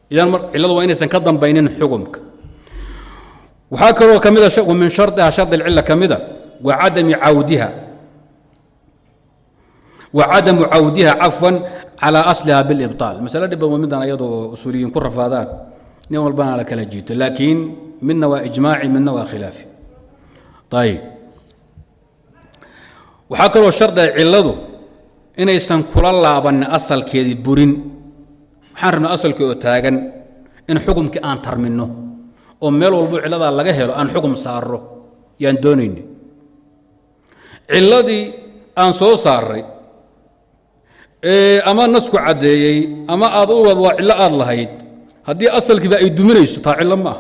idan cilladu waa inaysan ka dambaynin xukumka waxaa kaloo ka mida min shardiha shardi اlcila ka mida wa cadami cawdiha wcadamu cawdiha cafwan calى asliha biاlibطaal masale dhib badan midaan ayadoo usuuliyiin ku rafaadaan nin walbana la kala jiito laakiin midna waa ijmaaci midna waa khilaafi ayib waxaa kaloo shardiga cilladu inaysan kula laabanin asalkeedii burin. Waxaan rabnay asalkii oo taagan in xukumkii aan tarminno oo meel walbo cilladaa laga helo aan xukum saarro. Yaan doonayni. Cilladii aan soo saaray ama nasku caddeeyey ama aad u wad waa cillo aad lahayd haddii asalkiiba ay duminayso taa cillo ma ah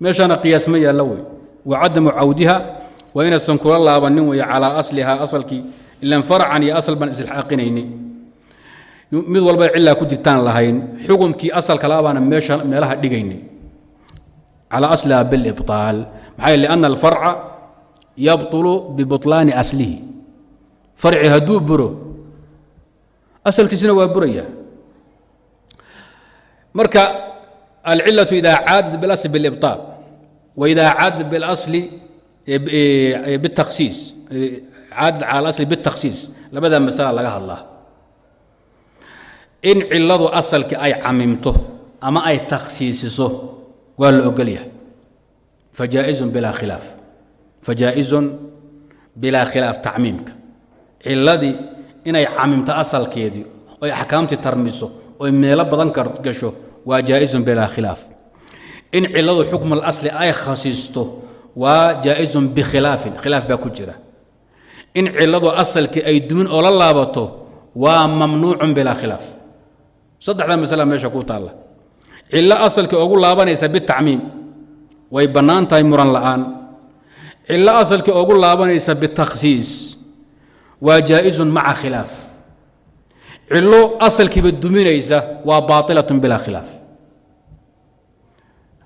meeshaana qiyaas ma yaallo wey. Wa cadamu cawdiha waa inaysan kula laabanin wey calaa aslihaa asalkii ilan faracan iyo asal baan isilxaaqinaynay mid walba cillaa ku jirtaan lahayn xukumkii asalka laabaana meesha meelaha dhigaynay calaa asliha bilibطaal maxaa yeele lianna alfarca yabطulu bibطlaani aslihi farci hadduu buro asalkiisina waa buraya marka alcilaةu ida caadat bilasl biاlibطaal waidaa caada bilasli bitakhsiis caadad cala alasli bitakhsiis. Labadaa masala laga hadlaa. In ciladu asalkii ay camimto ama ay takhsiisiso waa la ogolyahay fajaaizun bilaa khilaaf. Fajaa-izun bilaa khilaaf tacmiimka. Ciladii inay camimto asalkeedii oy axkaamtii tarmiso oy meelo badan gasho waa jaa-izun bilaa khilaaf. In ciladu xukm alasli ay khasiisto waa jaa-izun bikhilaafin khilaaf baa ku jira in ciladu asalkii ay dumin oo la laabato waa mamnuucun bilaa khilaaf. Saddexdaa masala meesha ku taalla. Cillo asalkii ugu laabanaysa bitacmiim. Way bannaan tahay muran la'aan. Cillo asalkii ugu laabanaysa bitakhsiis. Waa jaa-izun maca khilaaf. Cillo asalkiiba duminaysa waa baailatun bilaa khilaaf.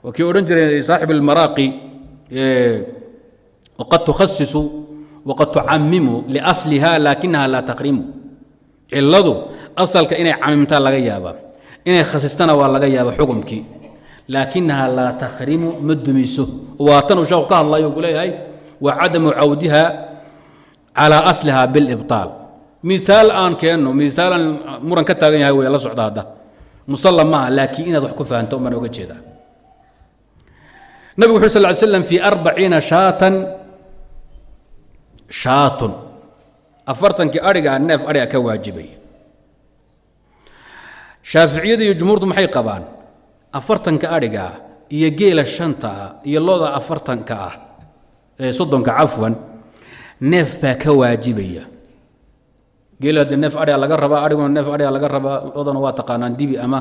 Waa kii odhan jiray saaxib almaraaqi waqad tukhasisu waqad tucamimu liasliha laakinaha laa taqrimu ciladu asalka inay camimtaa laga yaabaa inay khasistana waa laga yaaba xukumkii laakinaha laa takhrimu ma dumiso waa uu sheekhu ka hadlayo ku leeyahay wa cadamu cawdiha calaa asliha bilibطaal miaal aan keenno miaalaan muran ka taagan yahay way la socda hadda musalla maaha laakiin inaad wax ku fahanto baan oga jeedaa nabigu wuxu sal ly slam fi arbaciina shaatan shaatun. Afartankii adhigaa neef adhiga ka waajibay. Shaaficiyada iyo jumhuurtu maxay qabaan? Afartanka adhigaa iyo geela shanta ah iyo looda afartanka ah ee soddonka cafwan neef baa ka waajibaya. Geela de neef adhiga laga rabaa adhiguna neef adhiga laga rabaa loodana waa taqaanaan dibi ama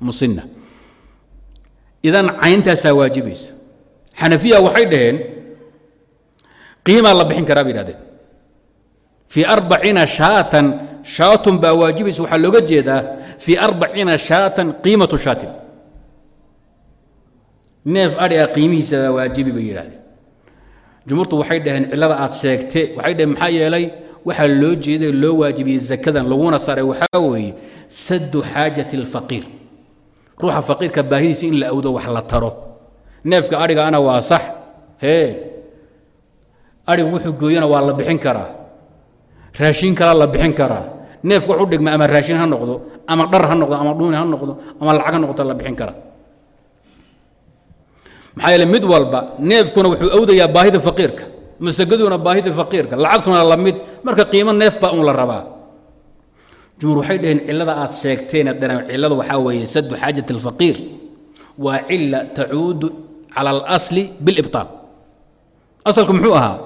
musinna. Idan cayntaasaa waajibaysa xanafiya waxay dhaheen qiimaa la bixin karaa bay yidhahdeen. Fii arbaciina shaatan shaatun baa waajibaysa waxaa looga jeedaa fii arbaciina shaatan qiimatu shaatin. Neef adhiga qiimihiisa baa waajibi bay yidhahdeen. Jumhuurtu waxay dhaheen cillada aad sheegte waxay dhaheen maxaa yeelay waxaa loo jeeday loo waajibiyey zakadan laguna saaray waxaa weeye saddu xaajati alfaqiir ruuxa faqiirka baahidiisa in la awdo wax la taro. Neefka adhigaana waa sax. Hee adhigu wuxuu gooyana waa la bixin karaa. Raashin kala la bixin karaa. Neefka wax u dhigma ama raashin ha noqdo ama dhar ha noqdo ama dhuuni ha noqdo ama lacag ha noqoto la bixin karaa. Maxaa yeele mid walba neefkuna wuxuu awdayaa baahida faqiirka masagaduna baahida faqiirka lacagtuna la mid marka qiimo neef baa un la rabaa. Jumhuur waxay dhaheen cillada aad sheegteen dhan cillada waxaa weeye sadu xaajat alfaqiir waa cila tacuudu cala alasli bilibطaal asalku muxuu ahaa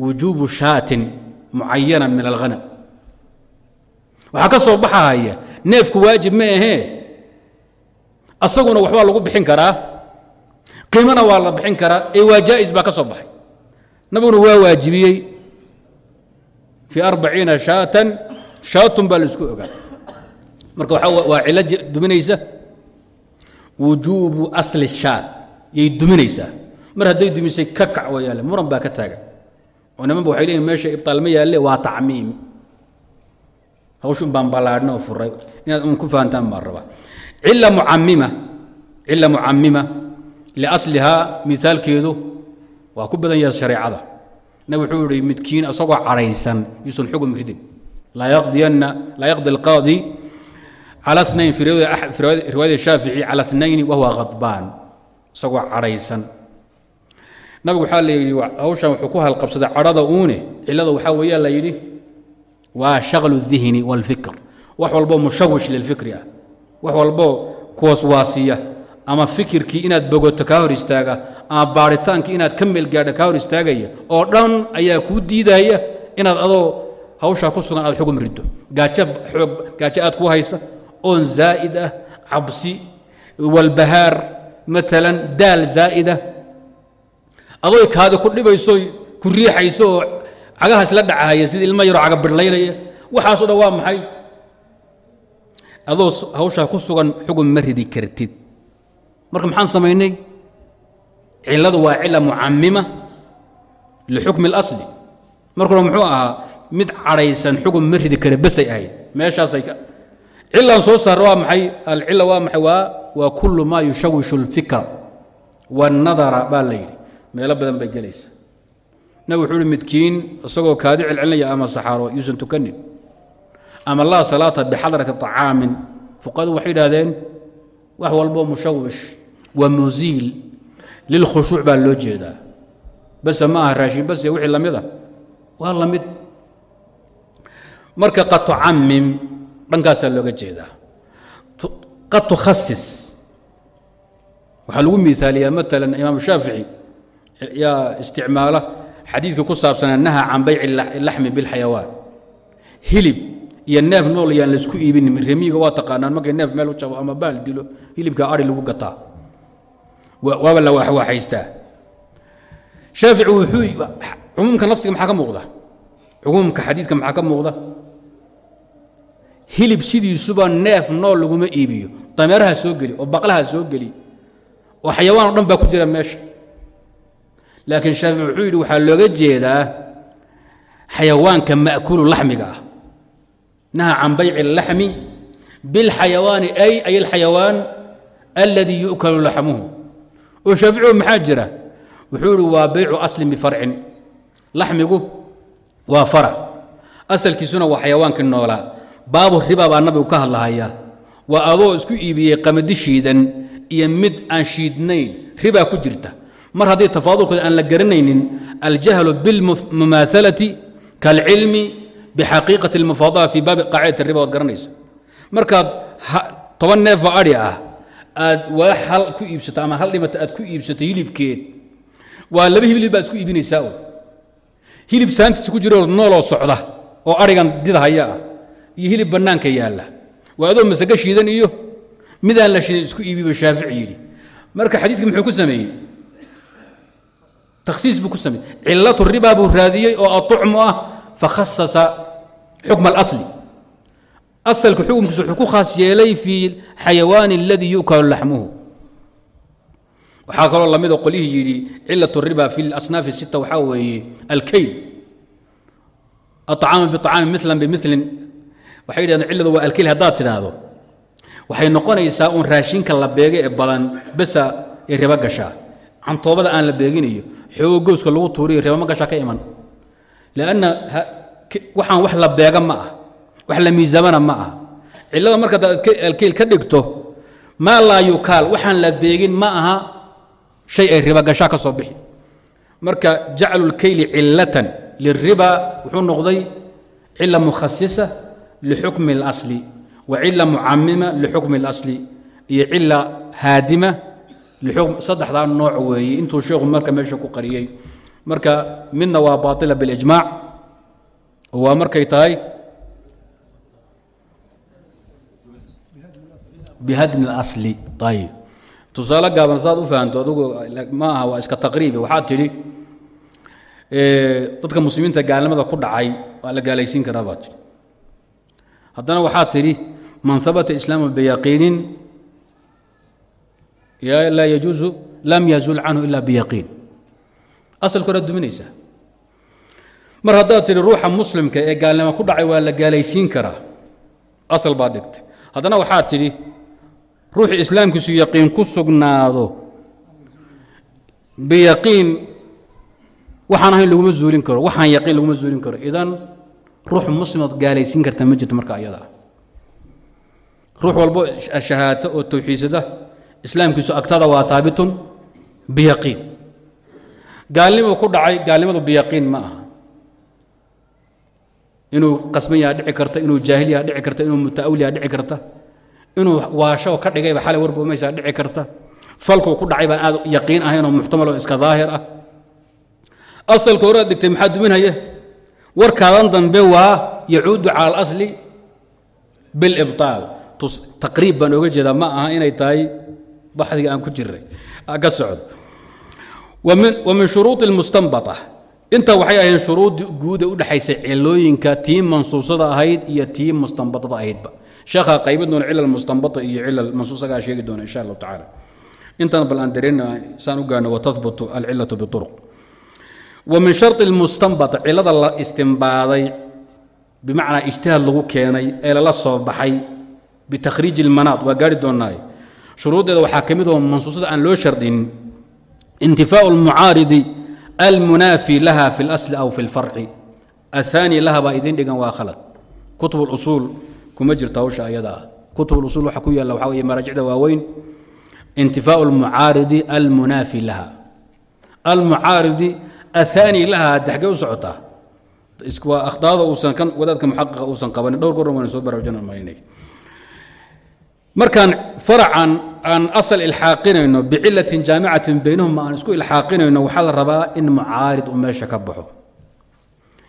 wujuubu shaatin mucayana min alghanam waxaa ka soo baxahaya neefku waajib ma ahee? Asaguna waxbaa lagu bixin karaa? Qiimana waa la bixin karaa? Ee waa jaa'is baa ka soo baxay. Nabiguna waa waajibiyey. Fii arbaciina shaatan shaatun baa la ogaa. Marka waa cilo duminaysa. Wujuubu asli shaat yay duminaysaa. Mar hadday dumisay ka kac oo muran baa ka taagan oo nimanba waxay leeyiin meesha ibtaal yaalle waa tacmiim. Hawshun baan ballaadhin oo furay. Inaad un ku fahantaan baan rabaa. Cilla mucamima cilla mucamima liaslihaa miaalkeedu waa ku badan yahay shareecada. Nabi wuxuu yihi midkiin isagoo cadhaysan yuusan xugum ridin laa yaqdiyanna laa yaqdi alqaadi cala nayn fi riwaayada shaafici cala nayn wahuwa khadbaan isagoo cadhaysan nabigu waxaa la yidhi hawshan wuxuu ku halqabsaday cadhada uune. Cilada waxaa weeyaa la yidhi waa shaqlu dihni wاlfikr wax walboo mushawish lilfikri ah. Wax walboo kuwaswaasiya ama fikirkii inaad bogoto kaa hor istaaga ama baaritaankii inaad ka meel gaadha kaa hor istaagaya oo dhan ayaa kuu diidaya inaad adoo hawshaa ku sugan aad xugum riddo. Gaajo aad ku haysa oon zaa'id ah cabsi walbahaar maalan daal zaa'ida ah, adoy kaadi ku dhibayso ku riixayso oo cagaha isla dhacahaya sida ilmo yaroo caga birlaynaya waxaaso dhan waa maxay? Adoo hawshaa ku sugan xugum ma ridi kartid. Marka maxaan samaynay? Ciladu waa cila mucamima lixukmi اlasli markuna muxuu ahaa mid cadhaysan xugum ma ridi kara besay ahayd meeshaasay cilaan soo saarra waa maxay? Alcila waa maxay? Waa kullu maa yushawishu اlfikra wanadara baa la yidhi meelo badan bay gelaysa. Nabig wuxuu uhi midkiin isagoo kaadi celcelinaya ama saxaaro yuusan tukanin. Ama laa salaata bixadrati طacaamin fuqadu waxay yidhahdeen wax walbo mushawish wa musiil lilkhushuuc baa loo jeedaa. Base ma aha raashin base wixii la mid a waa la marka qad tucamim dhankaasaa looga jeedaa. Qad tukhasis waxaa lagu miaaliyaa maalan imaam shaafici yaa isticmaala xadiidka ku saabsanaa naha can bayci laxmi bilxayawaan. Hilib iyo neef nool yaan laysku iibinin remiiga waa taqaanaan markay neef meel u jabo ama baal dilo hilibka ari lagu gataa. Waaba la waxwaxaystaa shaafici wuxuu cumuumka nafsiga maxaa ka muuqda? Cumuumka xadiidka maxaa ka muuqda? Hilib sidiisuba neef nool laguma iibiyo. Dameeraha soo geli oo baqlaha soo geli oo xayawaan o dhan baa ku jira meesha laakiin shaafici wuxuu yidhi waxaa looga jeedaa xayawaanka ma'kuulu laxmiga ah. Naha can bayci اlaxmi biاlxayawaani ay ay alxayawaan aladii yu'kalu laxmuhu. Oo shaaficigu maxaa jira? Wuxuu ihi waa baycu aslin bifarcin laxmigu waa farac asalkiisuna waa xayawaankii noolaa. Baabu riba baa nabigu ka hadlahaya waa adoo isku iibiyey qamadi shiidan iyo mid aan shiidnayn. Ribaa ku jirta mar haddii tafaadulkooda aan la garanaynin aljahlu bilmumaahalati kaalcilmi bixaqiiqati اlmufaadala fii baabi qaacidati riba waad garanaysa markaad toban neefoo adhi ah aad waa hal ku iibsato ama hal dhimata aad ku iibsato hilibkeed waa laba hilib baad isku iibinaysaa o hilib saantiisa ku jiro nooloo socda oo arigan didahaya ah iyo hilib bannaanka yaalla. Waa adoo masago iyo midaan la shiidan isku iibiba shaafici yidhi. Marka xadiidkii muxuu ku sameeyey takhsiis buu ku sameeyey cilatu riba buu raadiyey oo aطucmu ah fakhasasa xukma alasli asalka xukumkiisa wuxuu ku khaas yeelay fii xayawaani aladii yu'kalu laxmuhu waxaa kaloo lamid oo qolyihii yidhi cilaة الriba fi اlasnaaf الsita waxaa weeye alkayl aطcaama biطcaami milan bimilin waxay yidhahdeen cilladu waa alkayl haddaad tidhaahdo waxay noqonaysaa uun raashinka la beega ee badan besa ee ribo gashaa cantoobada aan la beeginayo xoogo gooska lagu tuuriyo ribo ma gashaa ka iman lanna waxaan wax la beega ma ah wax la miisaamana ma ah cillada marka hadaad alkayl ka dhigto maa laa yukaal waxaan la beegin ma aha shay ay riba gashaa ka soo bixi marka jaclu اlkayli cilatan liriba wuxuu noqday cila mukhasisa lixukmi اlasli wa cila mucamima lixukmi اlasli iyo cila haadima saddexdaa nooc weeye intuu sheikhu marka meesha ku qariyey. Marka midna waa baaila bilijmaac waa markay tahay bihadmi اlasli ayib tusaale gaaban saad u fahamto adugu ma aha waa iska taqriibi waxaad tidhi dadka muslimiinta gaalnimada ku dhacay waa la gaalaysiin karaa baad tidhi. Haddana waxaad tidhi man habata islaamu biyaqiinin laa yajuusu lam yazul canhu ila biyaqiin asalka horaad mar haddaad tidhi ruuxa muslimka ee gaalnimo ku dhacay waa la gaalaysiin karaa. Asal baad dhigtay. Haddana waxaad tidhi ruuxu islaamkiisu yaqiin ku sugnaado. Biyaqiin waxaan ahayn laguma zuulin karo waxaan yaqiin laguma zuulin karo. Idan ruux muslimood gaalaysiin karta ma jirto marka ayada ruux walbo shahaato oo tawxiidsada islaamkiisu agtada waa haabitun biyaqiin. Gaalnimuu ku dhacay gaalnimadu biyaqiin ma aha. Inuu qasban yaha dhici karta inuu jaahil dhici karta inuu mutaawil dhici karta inuu waasho ka dhigayba xalay warbumaysaa dhici karta. Falkuu ku dhacay baan aad yaqiin ahayn oo muxtamal oo iska daahir ah. Asalka horaad dhigtay maxaa duminhaya warkaadan dambe waa yacuudu cala alasli bilibطaal taqriib baan oga jeedaa ma aha inay tahay baxdiga aan ku jiray ka socdo wa min shuruuط اlmustanbaطa intaa waxay ahayn shuruuddii guuda u dhexaysay cilooyinka tii mansuusada ahayd iyo tii mustanbaطada ahaydba sheekhaa qaybin doona cilal mustanbata iyo cilal mansuusagaa sheegi doona insha allahu tacaala intaan bal aan dareen saan u gaarno watahbutu alcilaةu biطurq wa min sharطi اlmustanbata cilada la istimbaaday bimacnaa ijtihaad lagu keenay ee lala soo baxay bitakhriiji اlmanaad waa gaari doonaaye shuruuddeeda waxaa ka mid oo mansuusada aan loo shardinin intifaau اlmucaaridi almunaafi laha fi اlasli aw fi اlfarci aلثaani laha baa idin dhigan waa khalad kutub اlusuul kuma jirta hawsha ayada ah kutub اlusul waxa ku yaalla waxaa weye maraajicda waaweyn intifaau اlmucaaridi almunaafi laha almucaaridi aلثaani laha daxgee u socotaa waa akhdaada uusan kan wadaadka muxaqiqa uusan qabanin dhowr goran waan soo baraarujina maynay markaan faracan aan asal ilxaaqinayno bicilatin jaamicatin baynahuma aan isku ilxaaqinayno waxaa la rabaa in mucaarid uu meesha ka baxo.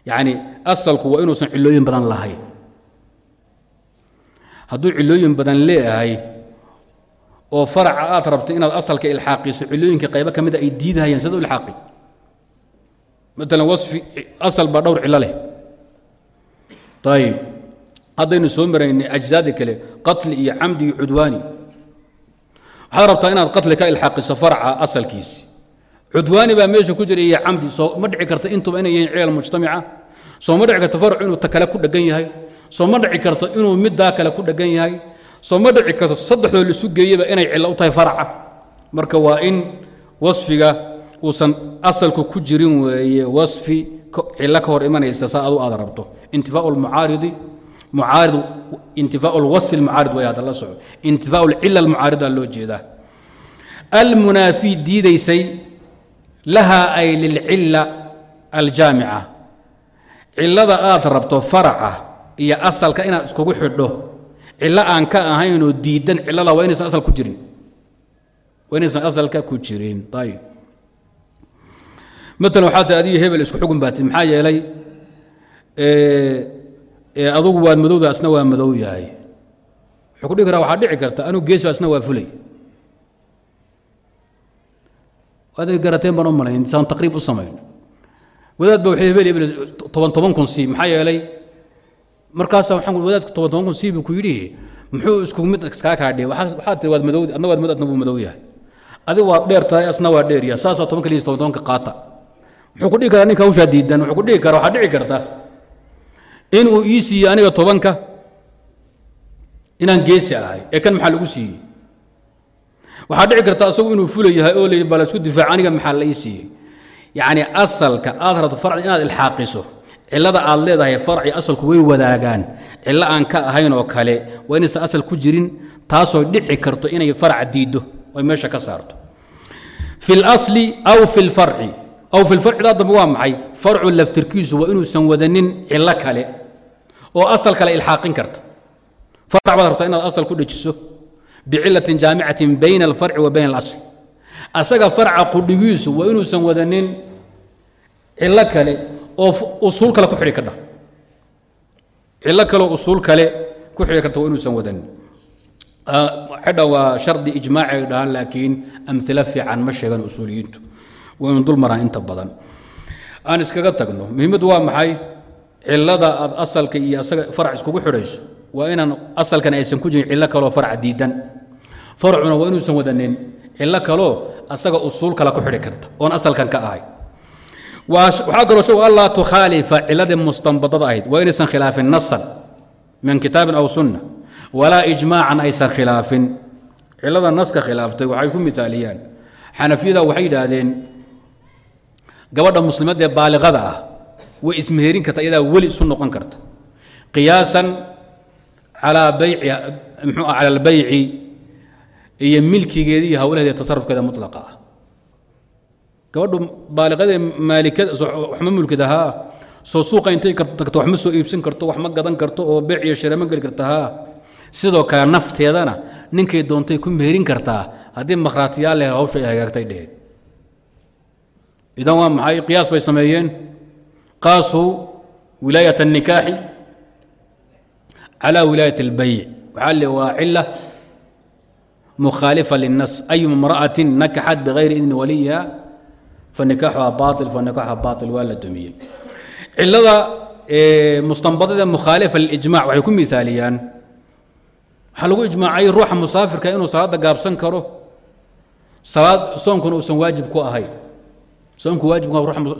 Yacni asalku waa inuusan cilooyin badan lahayn. Hadduu cilooyin badan leeyahay oo faraca aad rabto inaad asalka ilxaaqiso cilooyinka qaybo ka mida ay diidahayaan sida u ilxaaqi. Maalan wasfi asal baa dhowr cilo leh. Ayib haddaynu soo maraynay ajzaada kale qatli iyo camdi iyo cudwaani waxaad rabtaa inaad qatli ka ilxaaqiso farca asalkiisi. Cudwaani baa meesha ku jira iyo camdi soo ma dhici karta intuba inay yihiin cilal mujtamica. Soo ma dhici karto farcu inuu ta kale ku dhegan yahay. Soo ma dhici karto inuu middaa kale ku dhegan yahay. Soo ma dhici karto saddexdoo laisu geeyaba inay cillo u tahay farca. Marka waa in wasfiga uusan asalku ku jirin weeye wasfi cillo ka hor imanaysa saa adu aad rabto. Intifaau lmucaaridi mucaarid intifaau lwasfi lmucaarid way hadda la soco intifaau lcila almucaarida loo jeedaa almunaafi diidaysay lahaa ay lilcila aljaamica cilada aad rabto faraca iyo asalka inaad iskugu xidho cilo aan ka ahaynoo diidan cilada waa inaysan asal ku jirin waa inaysan asalka ku jirin ayib maalan waxaa ta adiyo hebel isku xugun baatid maxaa yeelay adugu waad madowda asna waa madow yahay. Wuxuu ku dhihi karaa waxaa dhici karta anugu geeso asna waa fulay. Aday garateen baan u malayn saan taqriib u samayn. Wadaad waxay hebel hebel toban toban kun sii maxaa yeelay markaasa waxaan wadaadku toban toban kun sii buu ku yidhi. Muxuu isku mid iskaa kaa dhihi waxaa tiri waad madow adna waad madow adna buu madow yahay. Adigu waad dheer tahay asna waa dheer yahay. Saasaa toban kaliis toban tobanka qaata. Muxuu ku dhihi karaa ninka hawshaa diidan. Wuxuu ku dhihi karaa waxaa dhici karta inuu ii siiye aniga tobanka? Inaan geesi ahay ee kan maxaa lagu siiyey? Waxaa dhici karta asagu inuu fula yahay oo layidhi bala isku difaac aniga maxaa la ii siiyey? Yacni asalka aad rabto farci inaad ilxaaqiso cillada aad leedahay farci asalku way wadaagaan. Cillo aan ka ahayn oo kale waa inaysan asal ku jirin taasoo dhici karto inay farac diiddo oy meesha ka saarto. Fi اlasli aw fi اlfarci aw fi lfarci daa dambe waa maxay? Farcu laftirkiisu waa inuusan wadanin cillo kale oo asal kale ilxaaqin karta farc baad rabtaa inaad asal ku dhejiso bicilatin jaamicatin bayna alfarci wa bayna alasl asaga farca qudhigiisu waa inuusan wadanin cillo kale oo usuul kale ku xidhi kadha cillo kaleoo usuul kale ku xidhi karta waa inuusan wadanin. Xidha waa shardi ijmaacay dhahaan laakiin amilo fiican ma sheegan usuuliyiintu. Waynu dul inta badan. Aan iskaga tagno muhiimaddu waa maxay cilada aad asalka iyo asaga farac iskugu xidhayso waa inaan asalkan aysan ku jirin cillo kaloo farac diidan. Farcuna waa inuusan wadanin. Cillo kaloo asaga usuul kale ku xidhi karta oon asalkan ka ahay. Waxaa kaloo shog allaa tukhaalifa ciladii mustanbadada ahayd. Waa inaysan khilaafin nasan min kitaabin aw sunna. Walaa ijmaacan aysan khilaafin. Cilada naska khilaaftay waxay ku mitaaliyaan. Xanafiyada waxay yidhaahdeen gabadha muslimadda ee baaliqada ah way ismeherin karta iyadaa weli isu noqon karta. Qiyaasan calaa bayci mxuu ah cala albayci iyo milkigeeda iyo hawlaheeda tasarufkeeda mutlaqa ah. Gabadhu baaliqadee maalikada wax ma mulkida haa soo suuqa intay tagto wax ma soo iibsan karto wax gadan karto oo beec iyo share geli karta haa sidoo kale nafteedana ninkay doontay ku meherin kartaa haddii makhraatiyaal leh hawsha ay hagaagtay dheheen. Idan waa maxay? Qiyaas bay sameeyeen qaasuu wilaayat الnikaaxi calى wilaayat اlbayc waxaa le waa cila mukhaalifa liلnas ayuma imra'atin nakaxat bغayri idni waliyiha fanikaaxuha baطil fanikaaxuha baطil waa la dumiyey cilada mustanbadada mukhaalifa lilijmac waxay ku miaaliyaan waxaa lagu ijmaacay ruuxa musaafirka inuu salaadda gaabsan karo salaad soonkuna uusan waajib ku ahayn soonku waajibku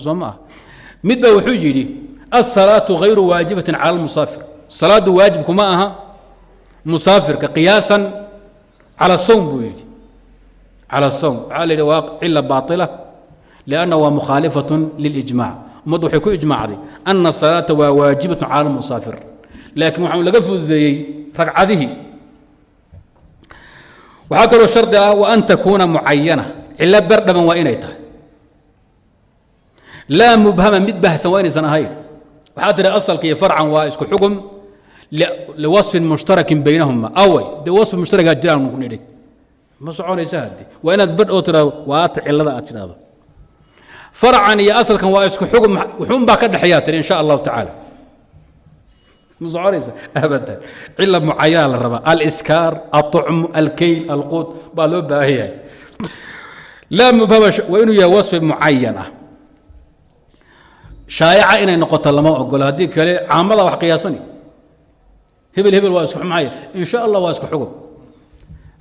soo ma ah mid baa wuxuu yidhi asalaatu hayru waajibatin cala almusaafir salaaddu waajib kuma aha musaafirka qiyaasan cala sowm buu yidhi cala الsawm waxaa la yidhi waa cila baaطila lianna waa mukhaalifaة lilijmac ummaddu waxay ku ijmaacday ana الsalaata waa waajibaة cala اlmusaafir laakiin waxaan laga fududeeyey ragcadihii waxaa kaloo shardi ah wa an takuuna mucayana cilo berdhaman waa inay tahay laa mubhama mid bahsan waa inaysan ahayn waxaa tihi asalka iyo farcan waa isku xugum liwasfin mushtarakin baynahuma away dee wasfi mushtaragaa jiraan nidhi ma soconaysa haddi waa inaad badh oo tiraado waa ata cilada aad tidhaahdo farcan iyo asalkan waa isku xugum wuxuun baa ka dhexeeyaa tiri in sha allahu tacaala ma soconaysa abadan cila mucayana la rabaa aliskaar aطucmu alkeyl alquud baa loo baahan yahay laa mubhama waa inuu yahay wasfi mucayan ah shaayaca inay noqoto lama ogolo haddii kale caamada wax qiyaasani. Hebel hebel waa isku xumaya in sha allah waa isku xugum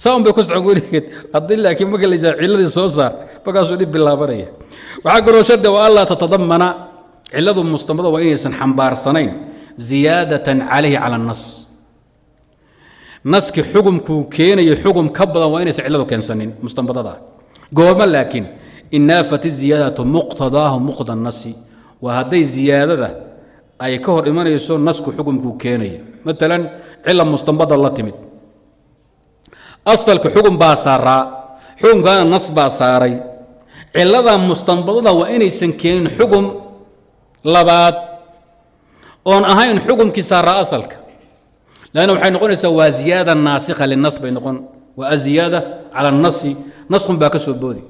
saa un bay ku socon weligeed haddii laakiin marka la yidhaha ciladii soo saar markaasuu dhib bilaabanaya. Waxaa kaloo shardi wa allaa tatadamana ciladu mustamada waa inaysan xambaarsanayn ziyaadatan calayhi cala annas. Naski xugumkuu keenayo xugum ka badan waa inaysan cilladu keensanin mustanbadada goormo laakiin in naafat iziyaadatu muqtadaahu muqda nasi waa hadday ziyaadada ay ka hor imanayso nasku xugumkuu keenaya. Maalan cila mustanbada la timid. Asalka xugum baa saaraa xugumkaana nas baa saaray. Cilada mustanbadada waa inaysan keenin xugum labaad oon ahayn xugumkii saaraa asalka. Lanna waxay noqonaysaa waa ziyaada naasikha linas bay noqon waa aziyaada cala anasi naskun baa ka soo boodi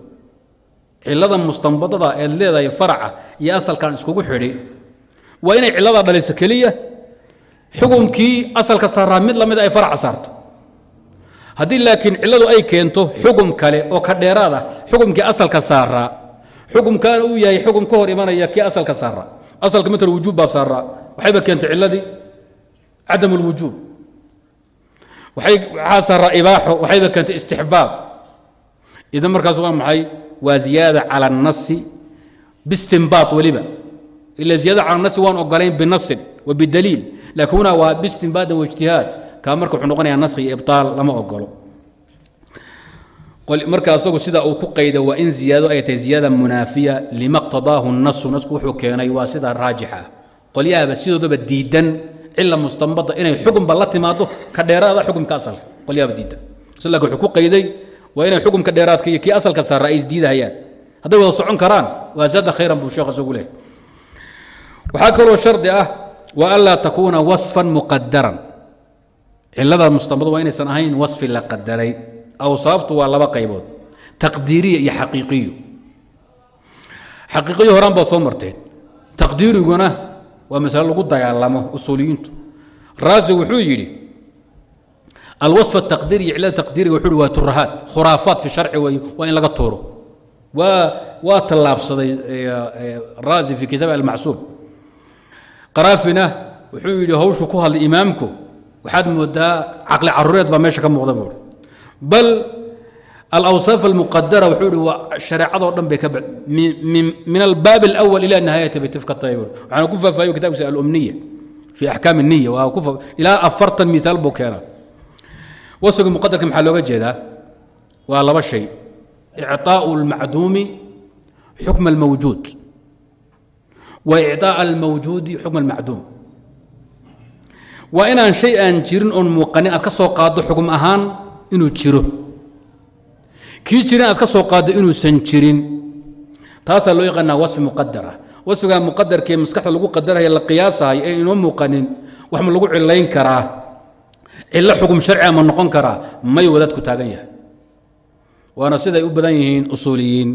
cilada mustanbadada eed leedahay faraca iyo asalkan iskugu xidhi waa inay ciladaa dhaliso keliya. Xugumkii asalka saaraa mid la mid ay faraca saarto. Haddii laakiin ciladu ay keento xugum kale oo ka dheeraad ah xugumkii asalka saaraa xugumkaana uu yahay xugum ka hor imanaya kii asalka saaraa asalka matal wujuub baa saaraa waxayba keentay ciladii cadam اlwujuub waxaa saaraa ibaaxo waxayba keentay istixbaab. Idan markaas waa maxay waa ziyaada calى الnasi bistinbaad weliba ila ziyada calى الnasi waan ogolayn binasin wa bidaliil lakin huna waa bistinbaadin waijtihaad kaa marka wuxuu noqonaya naskhi iyo ibطaal lama ogolo marka asagu sida uu ku qayda waa in ziyaado ay tahay ziyaada munaafiya lima qtadaahu nasu nasku wuxuu keenay waa sida raajixa qolyahaba sidoodaba diidan cila mustanbada inay xukunba la timaado ka dheeraada xukumka asalka qolyahaba diidan laakin wuxuu ku qayday waa inay xukumka dheeraadka iyo kii asalka saara ay isdiidahayaan hadday wada socon karaan waa zaada khayran buu sheekh isagu leehay waxaa kaloo shardi ah wa anlaa takuuna wasfan muqadaran cilada mustanbada waa inaysan ahayn wasfi la qadaray awsaaftu waa laba qaybood taqdiiriya iyo xaqiiqiyo xaqiiqiyo horaan baad soo marteen. Taqdiiriguna waa masale lagu dagaalamo usuuliyiintu. Raasi wuxuu yidhi alwaصf الtaqdiiri iyo cilada taqdiiriga wuxuu hi waa turahaat khuraafaat fi sharci wey waa in laga tuuro waa waa tallaabsaday raasi fi kitaab almacsuub qaraafina wuxuu yidhi hawshu ku hadlay imaamku waxaad moodaa caqli caruureed baa meesha ka muuqda buui bal alawsaaf almuqadara wuxuu ihi waa shareecadoo dhan bay ka min albaab alawal ila nihaayati bay tifka tahay buui waxaana ku faahfaahiyo kitabkiisa alumniya fi axkaam الniya waa ku ilaa afartan misaal buu keenaa wasfiga muqadarka maxaa looga jeedaa waa laba shay icطaaءu اlmacduumi xukma اlmawjuud wa icطaaء almawjuudi xukma اlmacduum waa inaan shay aan jirin oon muuqanin aad ka soo qaaddo xukm ahaan inuu jiro kii jirin aad ka soo qaaddo inuusan jirin taasaa loo yaqaanaa wasfi muqadara wasfigaa muqadarkee maskaxda lagu qadaraya la qiyaasahayo ee inoo muuqanin wax ma lagu cilayn karaa cilo xukm sharciga ma noqon karaa may wadaadku taagan yahay. Waana siday u badan yihiin usuuliyiin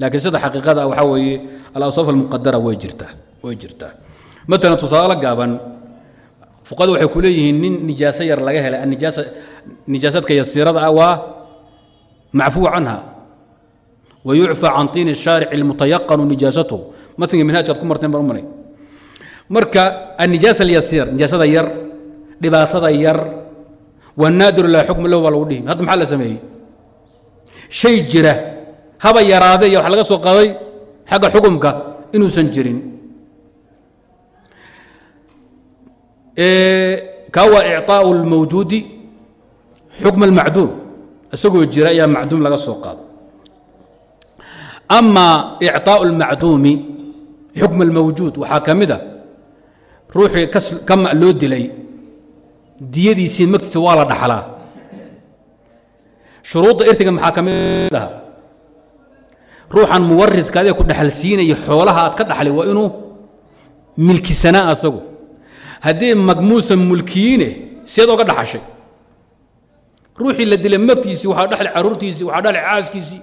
laakiin sida xaqiiqada waxaa weeye alaswaaf almuqadara way jirtaa way jirtaa maalan tusaale gaaban fuqadu waxay ku leeyihiin nin nijaaso yar laga helay anijaasa nijaasadka yasiirada ah waa macfuu canha wayucfى can tiini shaarici اlmutayaqanu nijaasathu matnga minhaajkaad ku marteen baan u malay marka anijaasa alyasiir nijaasada yar dhibaatada yar wanaadiru laa xukma lahu baa lagu dhihi hadda maxaa la sameeyey shay jira haba yaraadee iyo waxa laga soo qaaday xagga xukumka inuusan jirin kaa waa icطaaءu اlmawjuudi xukma اlmacduum isagoo jira ayaa macduum laga soo qaado ama icطaaءu اlmacduumi xukm اlmawjuud waxaa ka mid a ruuxii kama loo dilay diyadiisii magtiisa waa la dhaxlaa. Shuruudda irtiga maxaa ka mid ah? Ruuxan muwaridka adiga ku dhaxalsiinaya xoolaha aad ka dhaxlay waa inuu milkisanaa asagu. Haddii magmuusan mulkiyiine seed oga dhaxashay. Ruuxii la dilay magtiisii waxaa dhaxlay caruurtiisii waxaa dhaxlay caaskiisii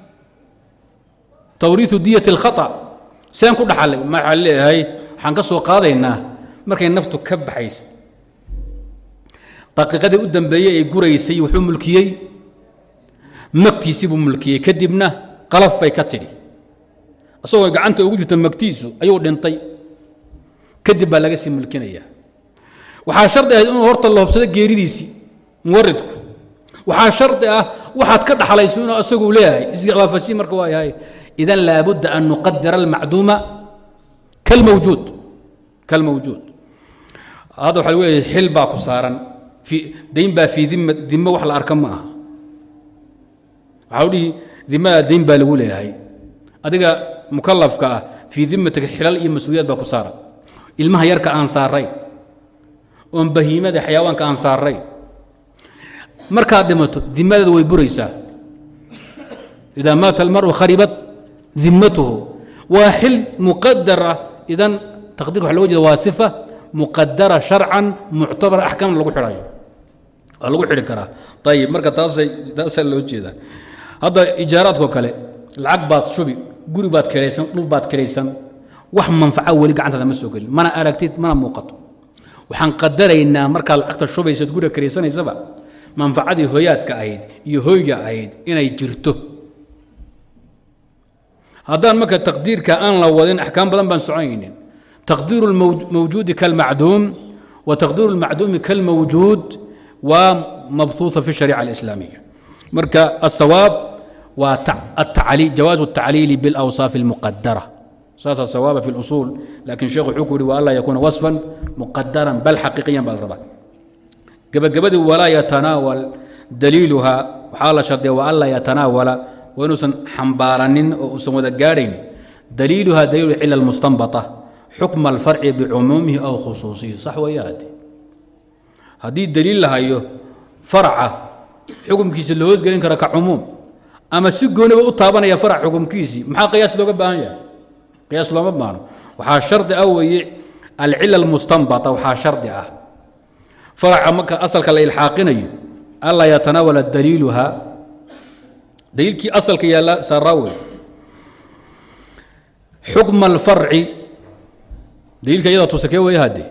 tawriiu diyati اlkhaa seen ku dhaxalay. Maxaa leeyahay? Waxaan ka soo qaadaynaa. Markay naftu ka baxaysa daqiiqadii u dambeeyey ay guraysay wuxuu mulkiyey. Magtiisii buu mulkiyey. Kadibna qalaf bay ka tidhi. Isagoo gacanta ugu jirta magtiisu ayuu dhintay. Kadib baa laga sii mulkinaya. Waxaa shardi ahayd inuu horta la hobsado geeridiisii muwaridku. Waxaa shardi ah waxaad ka dhaxlayso inuu asagu leeyahay. Iswaafasi marka waa yahay idan laabudda an nuqadira almacduuma kalmawjuud. Kalmawjuud. Hadda waxaa leeyahay xil baa ku saaran dayn baa fii dima dimo wax la arka ma aha. Waxaa dhihi dimada dayn baa lagu leeyahay. Adiga mukalafka ah fii dimatika xilal iyo mas'uuliyaad baa ku saaran ilmaha yarka aan saaray. Oon bahiimada xayawaanka aan saaray. Markaad dhimato dimadeeda way buraysaa. Idaa maata almaru kharibat dimatuhu waa xil muqadar ah. Idan taqdirka waxa loga jeeda waa sifa muqadara sharcan muctabara axkaam lagu xidhayo lagu xidhi karaa. Ayib marka taasaa loo jeedaa. Hadda ijaaraadkoo kale lacag baad shubi guri baad kelaysan dhul baad kelaysan wax manfaca weli gacantaada ma soo gelin. Mana aragtid mana muuqato. Waxaan qadaraynaa markaad lacagta shubaysaad guriga karaysanaysaba manfacadii hoyaadka ahayd iyo hoyga ahayd inay jirto. Haddaan marka taqdiirka aan la wadin axkaam badan baan soconaynin. Taqdiiru lmawjuudi kalmacduum wa taqdiiru lmacduumi kalmawjuud waa mabhuuثa fi الshariica alislaamiya marka aلsawaab waa jawaaز الtacliili biاlawصaaف اlmuqadara saasaa sawaaba fi اlusuul lakin sheekhu wuxuu ku yihi wa anlaa yakuuna waصفan muqadaran bal xaqiiqiyan baa la rabaa gebagabadii walaa yatanaawal daliiluha waxaa la shardiya wa anlaa yatanaawala waa inuusan xambaaranin oo uusan wada gaadhayn daliiluha daliilu cila اlmustanbaطa xukma alfarci bicumuumihi aw khusuusihi sax weeya hadi haddii daliil la farca xukumkiisa la hoosgelin kara ka cumuum ama si gooniba u taabanaya farac xukumkiisii maxaa qiyaas looga baahan yahay? Qiyaas looma baano waxaa shardi ah weeye alcila almustanbata waxaa shardi ah. Faraca marka asalka la ilxaaqinayo anlaa yatanaawala daliiluha. Daliilkii asalka yaalla saaraa wey xukma alfarci daliilka iyada tusa kee weeye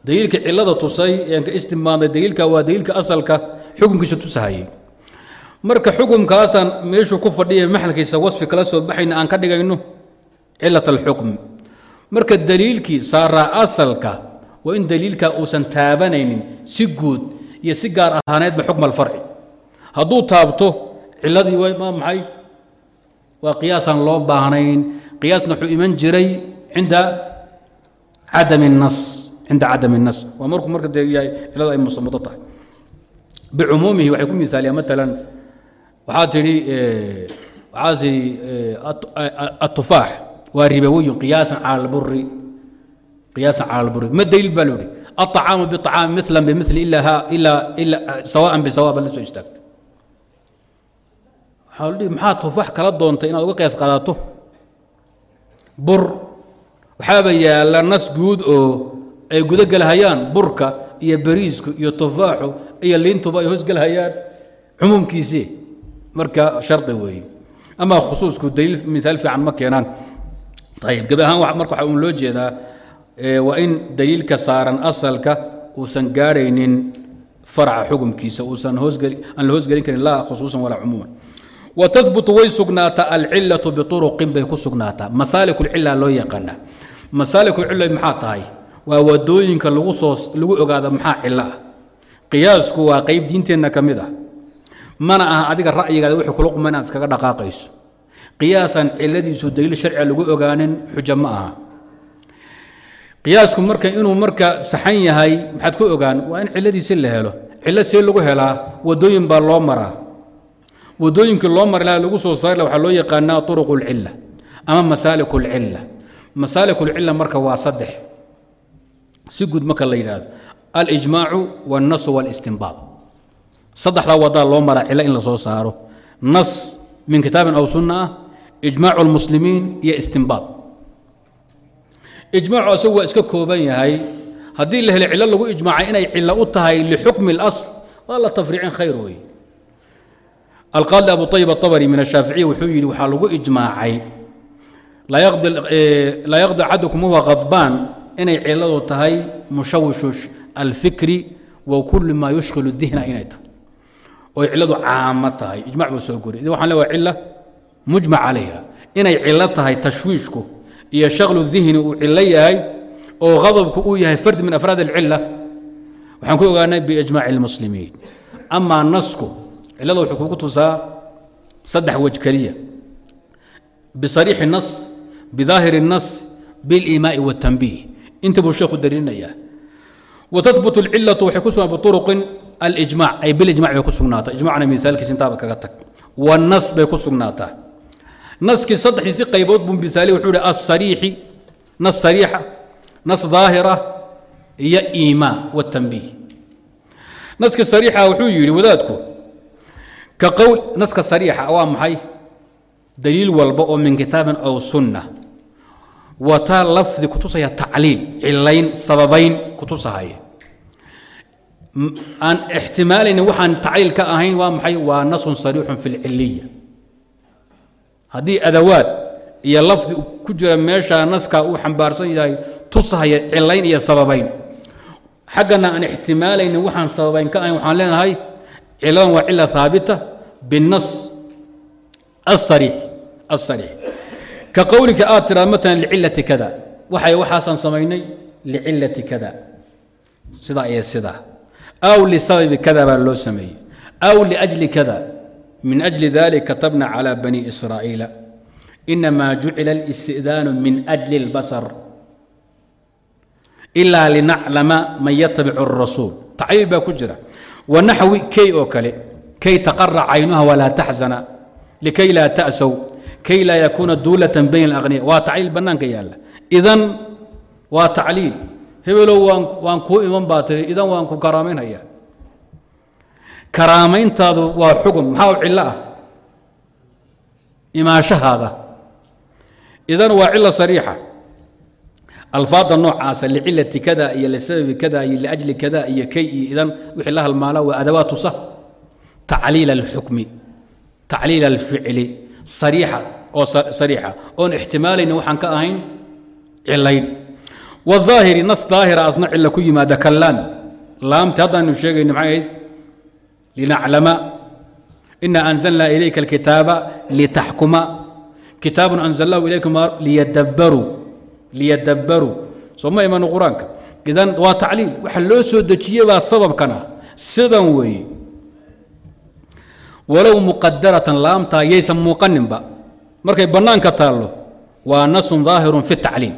haddee daliilka cilada tusay ka istimaaday daliilka waa daliilka asalka xukumkiisa tusahayay marka xukumkaasaan meeshuu ku fadhiya maxalkiisa wasfi kala soo baxayna aan ka dhigayno cilat alxukm marka daliilkii saaraa asalka waa in daliilka uusan taabanaynin si guud iyo si gaar ahaaneedba xukm alfarci. Hadduu taabto ciladii waa maxay waa qiyaasaan loo baahnayn. Qiyaasna wuxuu iman jiray cinda cadam الnas cinda cadam الnas waa markuu marka dee yahay cilada ay musamado tahay bicumuumihi waxay ku misaaliyaa maalan waxaad tidhi waxaad tidhi atufaax waa ribawiyun qiyaasan cala alburi qiyaasan cala alburi ma daliil baa loo yihi aطacaamu biطacaami milan bimili ilaa ilaa ilaa sawaan bisawa baad la soo istaagta waxaa la dhihi maxaa tufaax kala doontay inaad uga qiyaas qaadato bur waxaaba yaalla nas guud oo ay gudo gelhayaan burka iyo beriisku iyo tufaaxu iyo liintuba ay hoosgelhayaan cumuumkiisii marka shardi weeye. Ama khusuusku daliil miaal fiican ma keenaan. Ayib gabi ahaan marka waxaa un loo jeedaa waa in daliilka saaran asalka uusan gaadhaynin farca xukumkiisa uusan aan la hoosgelin karin laa khusuusan walaa cumuuman. Watahbutu way sugnaataa alcilatu biuruqin bay ku sugnaataa masaalik lcila loo yaqaana masaalik lcila maxaa tahay waa wadooyinka lagu soo lagu ogaado maxaa cilo ah qiyaasku waa qayb diinteenna ka mid ah mana aha adiga ra'yigaada wixii kula quma inaad iskaga dhaqaaqayso qiyaasan ciladiisu daliil sharciga lagu ogaanin xujo ma aha qiyaasku marka inuu marka saxan yahay maxaad ku ogaan waa in ciladiisi la helo cilo see lagu helaa wadooyin baa loo maraa wadooyinkii loo mari laha lagu soo saari laha waxaa loo yaqaanaa turuq اlcila ama masaalik اlcila masaalik اlcila marka waa saddex si guud marka la yidhaahdo alijmaacu wاlnasu wاlistinbaad saddexdaa wadaa loo maraa cilo in la soo saaro nas min kitaabin aw sunna ah ijmaacu اlmuslimiin iyo istinbaad ijmaacu asagu waa iska kooban yahay haddii la helay cilo lagu ijmaacay inay cilo u tahay lixukmi اlasl waa la tafriicin khayr wey alqaadi abu ayib aabari min ashaaficiya wuxuu yidhi waxaa lagu ijmaacay laa yaqdi axadukum huwa khadbaan inay ciladu tahay mushawish alfikri wa kul maa yushkil dihna inay tahay. Oo ciladu caamo tahay ijmac buu soo gori waxaan leewa cila mujmac calayha. Inay cilo tahay tashwiishku iyo shaklu dihni uu cilo yahay oo qadabku uu yahay fard min afraad alcila waxaan ku ogaanay biijmaaci اlmuslimiin amaa nasku cilada wuxuu kugu tusaa saddex wej keliya. Bisariixi nas bidaahiri nas bilimaai wاtanbiih inta buu sheekhu daliilinayaa watahbut اlcilaةu waxay ku sugnaa biطuruqin alijmac ay bilijmac bay ku sugnaataa ijmacna misaalkiis intaaba kaga tag wanas bay ku sugnaataa naskii saddexdiisi qaybood buu misaaliy wuxuu hi asariixi nas sariixa nas daahira iyo iimaa wاtanbiih naska sariixa wuxuu yidhi wadaadku ka qowl naska sariixa waa maxay daliil walba oo min kitaabin aw sunna wataa lafdi kutusaya tacliil cilayn sababayn kutusahaya. Aan ixtimaalaynin waxaan tacliil ka ahayn waa maxay? Waa nasun sariixun fi lciliya haddii adawaad iyo lafdi ku jira meeshaa naskaa uu xambaarsan yahay tusahaya cilayn iyo sababayn. Xaggana aan ixtimaalaynin waxaan sababayn ka ahayn waxaan leenahay ciladan waa cila haabita asariix asariix ka qowlika aad tiraa matalan licilati kada waxay waxaasaan samaynay licilati kada sidaa iyo sidaa aw lisababi kada baa loo sameeyey aw liأjli kada min أjli dalik katabna calى bani israa'iila inamaa jucila اlisti'daanu min أjli اlbasar ilaa linaclama man yatabicu الrasuul tacliil baa ku jira wanaxwi kay oo kale kay taqara caynuha walaa taxzana likay laa ta'sow kay laa yakuuna duulatan bayn اlأghniya waa tacliil bannaanka yaalla idan waa tacliil hebelow waan kuu iman baa tiri idan waan ku karaamaynaya karaamayntaadu waa xugum maxaa cillo ah imaashahaada idan waa cilo sariixa alfaada noocaasa licilati kada iyo lisababi kada iyo liajli kada iyo kay iyo idan wixii la halmaala waa adawaatu tacliil alxukmi tacliil sariixa oo sariixa. Oon ixtimaalayna waxaan ka ahayn cilayn wاaahiri nas daahira asna cila ku yimaada kalaam laamti haddaanu sheegayno maxay ahayd linaclama. Ina anzalna ilayka alkitaaba litaxkuma. Kitaabun anzalnahu ilaykum liyadabbaruu liyadabbaruu soo ma imano qur'aanka? Idan waa tacliil. Waxa loo soo dejiye baa sababkan ah sidan weeye walow muqadaratan laamtaa yaysan muuqaninba markay bannaanka taallo waa nasun daahirun fi tacliim.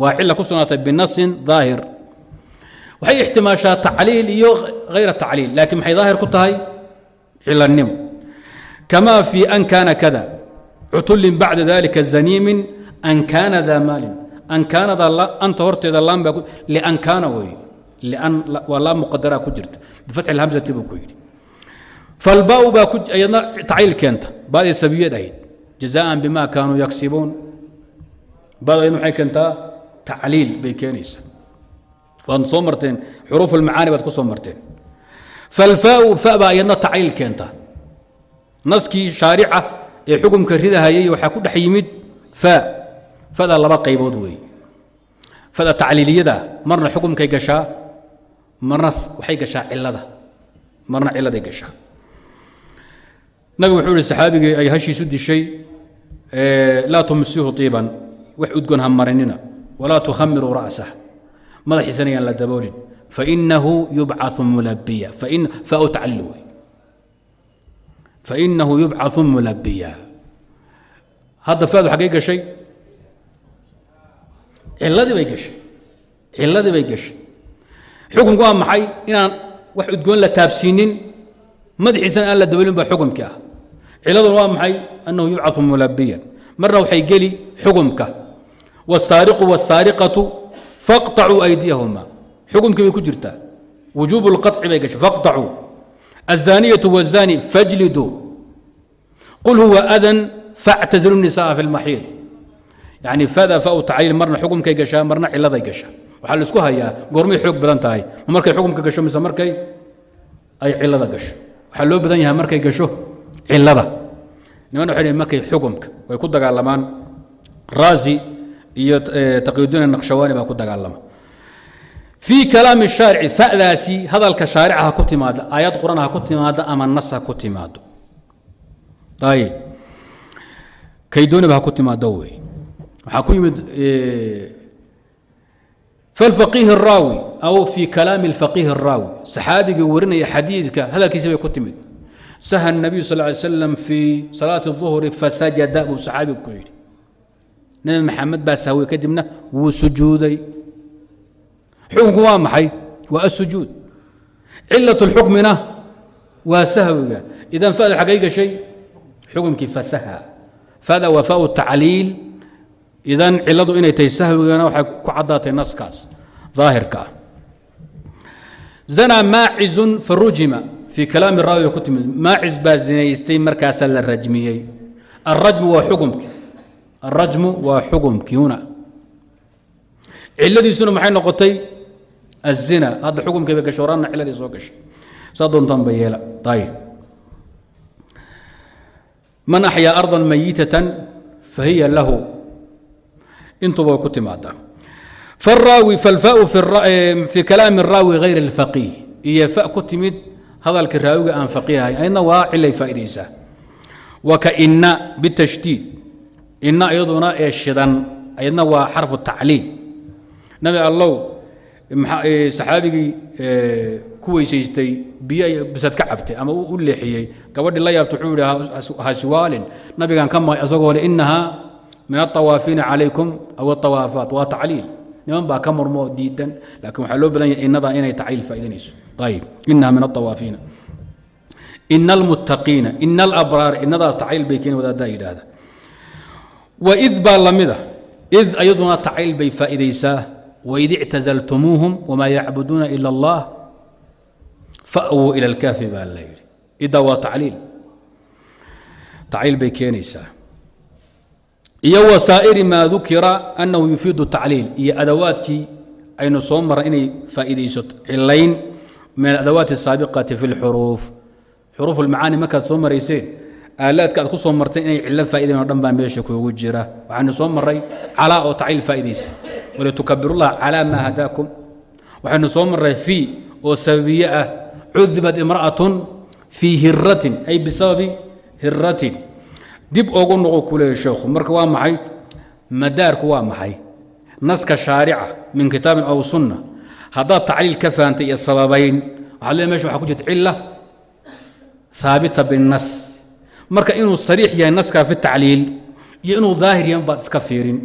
Waa cila ku sugnaatay binasin daahir. Waxay ixtimaashaa tacliil iyo hayra tacliil laakiin maxay daahir ku tahay? Cilannimo kama fii an kaana kada cutullin bacda dalika zaniimin an kaana daa maalin. An kaanada anta horteeda laan baa lian kaana weeye lian waa laa muqadaraa ku jirta. Bifatxi alhamsati buu ku yidhi falbaau baa ku ayadna tacliil keenta baadii sabiyad ahayd jazaan bima kaanuu yaksibuun baad ayadna maxay keentaa tacliil bay keenaysaa waad soo marteen xuruuf almacaani baad ku soo marteen falfaau fa baa iyadna tacliil keenta naskii shaarica ee xukumka ridahayay waxaa ku dhex yimid fa fada laba qaybood weeye fada tacliiliyada marna xukumkay gashaa marna waxay gashaa cilada marna ciladay gashaa nabigu wuxuu ihi saxaabigii ay hashiisu dishay laa tumsihu iiban wax udgon ha marinina walaa tukhamiruu ra'sah madaxiisana yaan la daboolin fainahu yubcau mulabiya fau tacliil wey yubcau mulabiya hadda faadu xaggay gashay? Ciladii bay gashay. Ciladii bay gashay. Xukunku waa maxay? Inaan wax udgoon la taabsiinin madaxiisana aan la dabalin baa xukumkii ah ciladuna waa maxay annahu yubcau mulabiyan marna waxay geli xukumka wاsaariqu wاsaariqatu faqطacuu aydiyahuma xukumkii bay ku jirtaa wujuub اlqaطci bay gashay faqطacuu الزانية والزاني فاجلدوا قل هو أذى فاعتزلوا النساء في المحيط يعني فدا فاو تعيل مرنا حكم كي قشا مرنا علada قشا waxaa la isku hayaa goormay xoog badan tahay ma markay xukumka gasho mise markay ay cilada gasho waxaa loo badan yahay markay gasho cilada niman waxay dhihin markay xukumka way ku dagaalamaan raazi iyo taqiyudiin naqshawaani baa ku dagaalama fii kalaami shaarici fadaasi hadalka shaarica ha ku timaado aayad quraan ha ku timaado ama nas ha ku timaado ayib kaydooniba ha ku timaado wey waxaa ku yimid falfaqiih الraawi aw fii kalaami اlfaqiih الraawi saxaabigii warinaya xadiidka hadalkiisa bay ku timid saha الnabiyu sal ly slam fii salaati الظuhri fasajada buu saxaabigu ku yidhi nebi maxamed baa sahwey kadibna wuu sujuuday xukunku waa maxay waa asujuud cilaة اlxukmina waa sahwiga idan fada xaggay gashay xukumkii fasaha fada waa fau tacliil idan ciladu inay tahay sahwigana waxay ku caddaatay naskaas daahirka ah zanaa maacizun farujima fii kalaami raawi ku timid maacis baa zinaystay markaasaa la rajmiyey arajmu waa xukumki arajmu waa xukumkii ciladiisuna maxay noqotay azina hadda xukumkii bay gashay horaanna ciladii soo gashay saa doontaan bay yeela ayib man axyaa ardan mayitatan fahiya lahu intuba ku timaadaa faraawi falfau fi kalaami raawi hayr اlfaqiih iyo fa ku timid hadalka raawiga aan faqiihahay aydna waa cilay faaidaysaa waka ina bitashdiid ina iyaduna ee shidan aydna waa xarfu tacliil. Nabi allow saxaabigii ku weysaystay biyo ay bisad ka cabtay ama u leexiyey gabadhii la yaabta wuxuu yihi hasiwaalin nabigan ka mahay isagoo le inahaa min aawaafiina calaykum aw aawaafaat waa tacliil niman baa ka murmoo diidan laakiin waxaa loo badan yahay innadaa inay tacliil faa'idanayso ayib inaha min aawaafiina ina almuttaqiina ina alabraara innadaas tacliil bay keeni wadaaddaa yidhaahda. Waid baa lamida id ayaduna tacliil bay faa'iidaysaa. Waid ictazaltumuuhum wamaa yacbuduuna ila allah fa'wuu ila alkaafi baa la yidhi. Iddaa waa tacliil. Tacliil bay keenaysaa iyo وسائر ma ذukira أنه يفيد التacliil iyo أdawaadkii aynu soo maray inay faa'iidaysato cilayn min الأdawaat الsaabiqaةi في الxروف xuruuf الmacaani markaad soo marayseen aalaadka aad ku soo martay inay cilo faa'idayn o dhan baa meesha kuugu jira waxaanu soo maray calaa oo tacliil faa'idaysa walitukabirullaha calaa maa hadaakum waxaynu soo maray fii oo sababiye ah cudibat imra'atun fii hiratin ay bisababi hiratin dib ogu noqo kuleeya sheekhu marka waa maxay? Madaarku waa maxay? Naska shaarica min kitaabin aw sunna. Haddaad tacliil ka fahantay iyo sababayn waxaad leeay meesha waxa ku jirta cila haabita binnas marka inuu sariix yahay naskaa fi tacliil iyo inuu daahir yahay baad iska fiirin.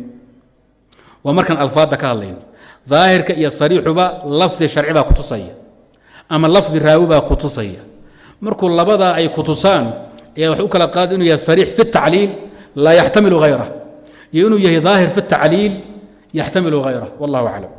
Waa markaan alfaadda ka hadlayno daahirka iyo sariixuba lafdi sharci baa kutusaya ama lafdi raawi baa kutusaya markuu labadaa ay kutusaan ayaa wax u kala qaada inuu yahay sariix fi tacliil laa yaxtamilu hayra iyo inuu yahay daahir fi tacliil yaxtamilu hayra wallahu aclam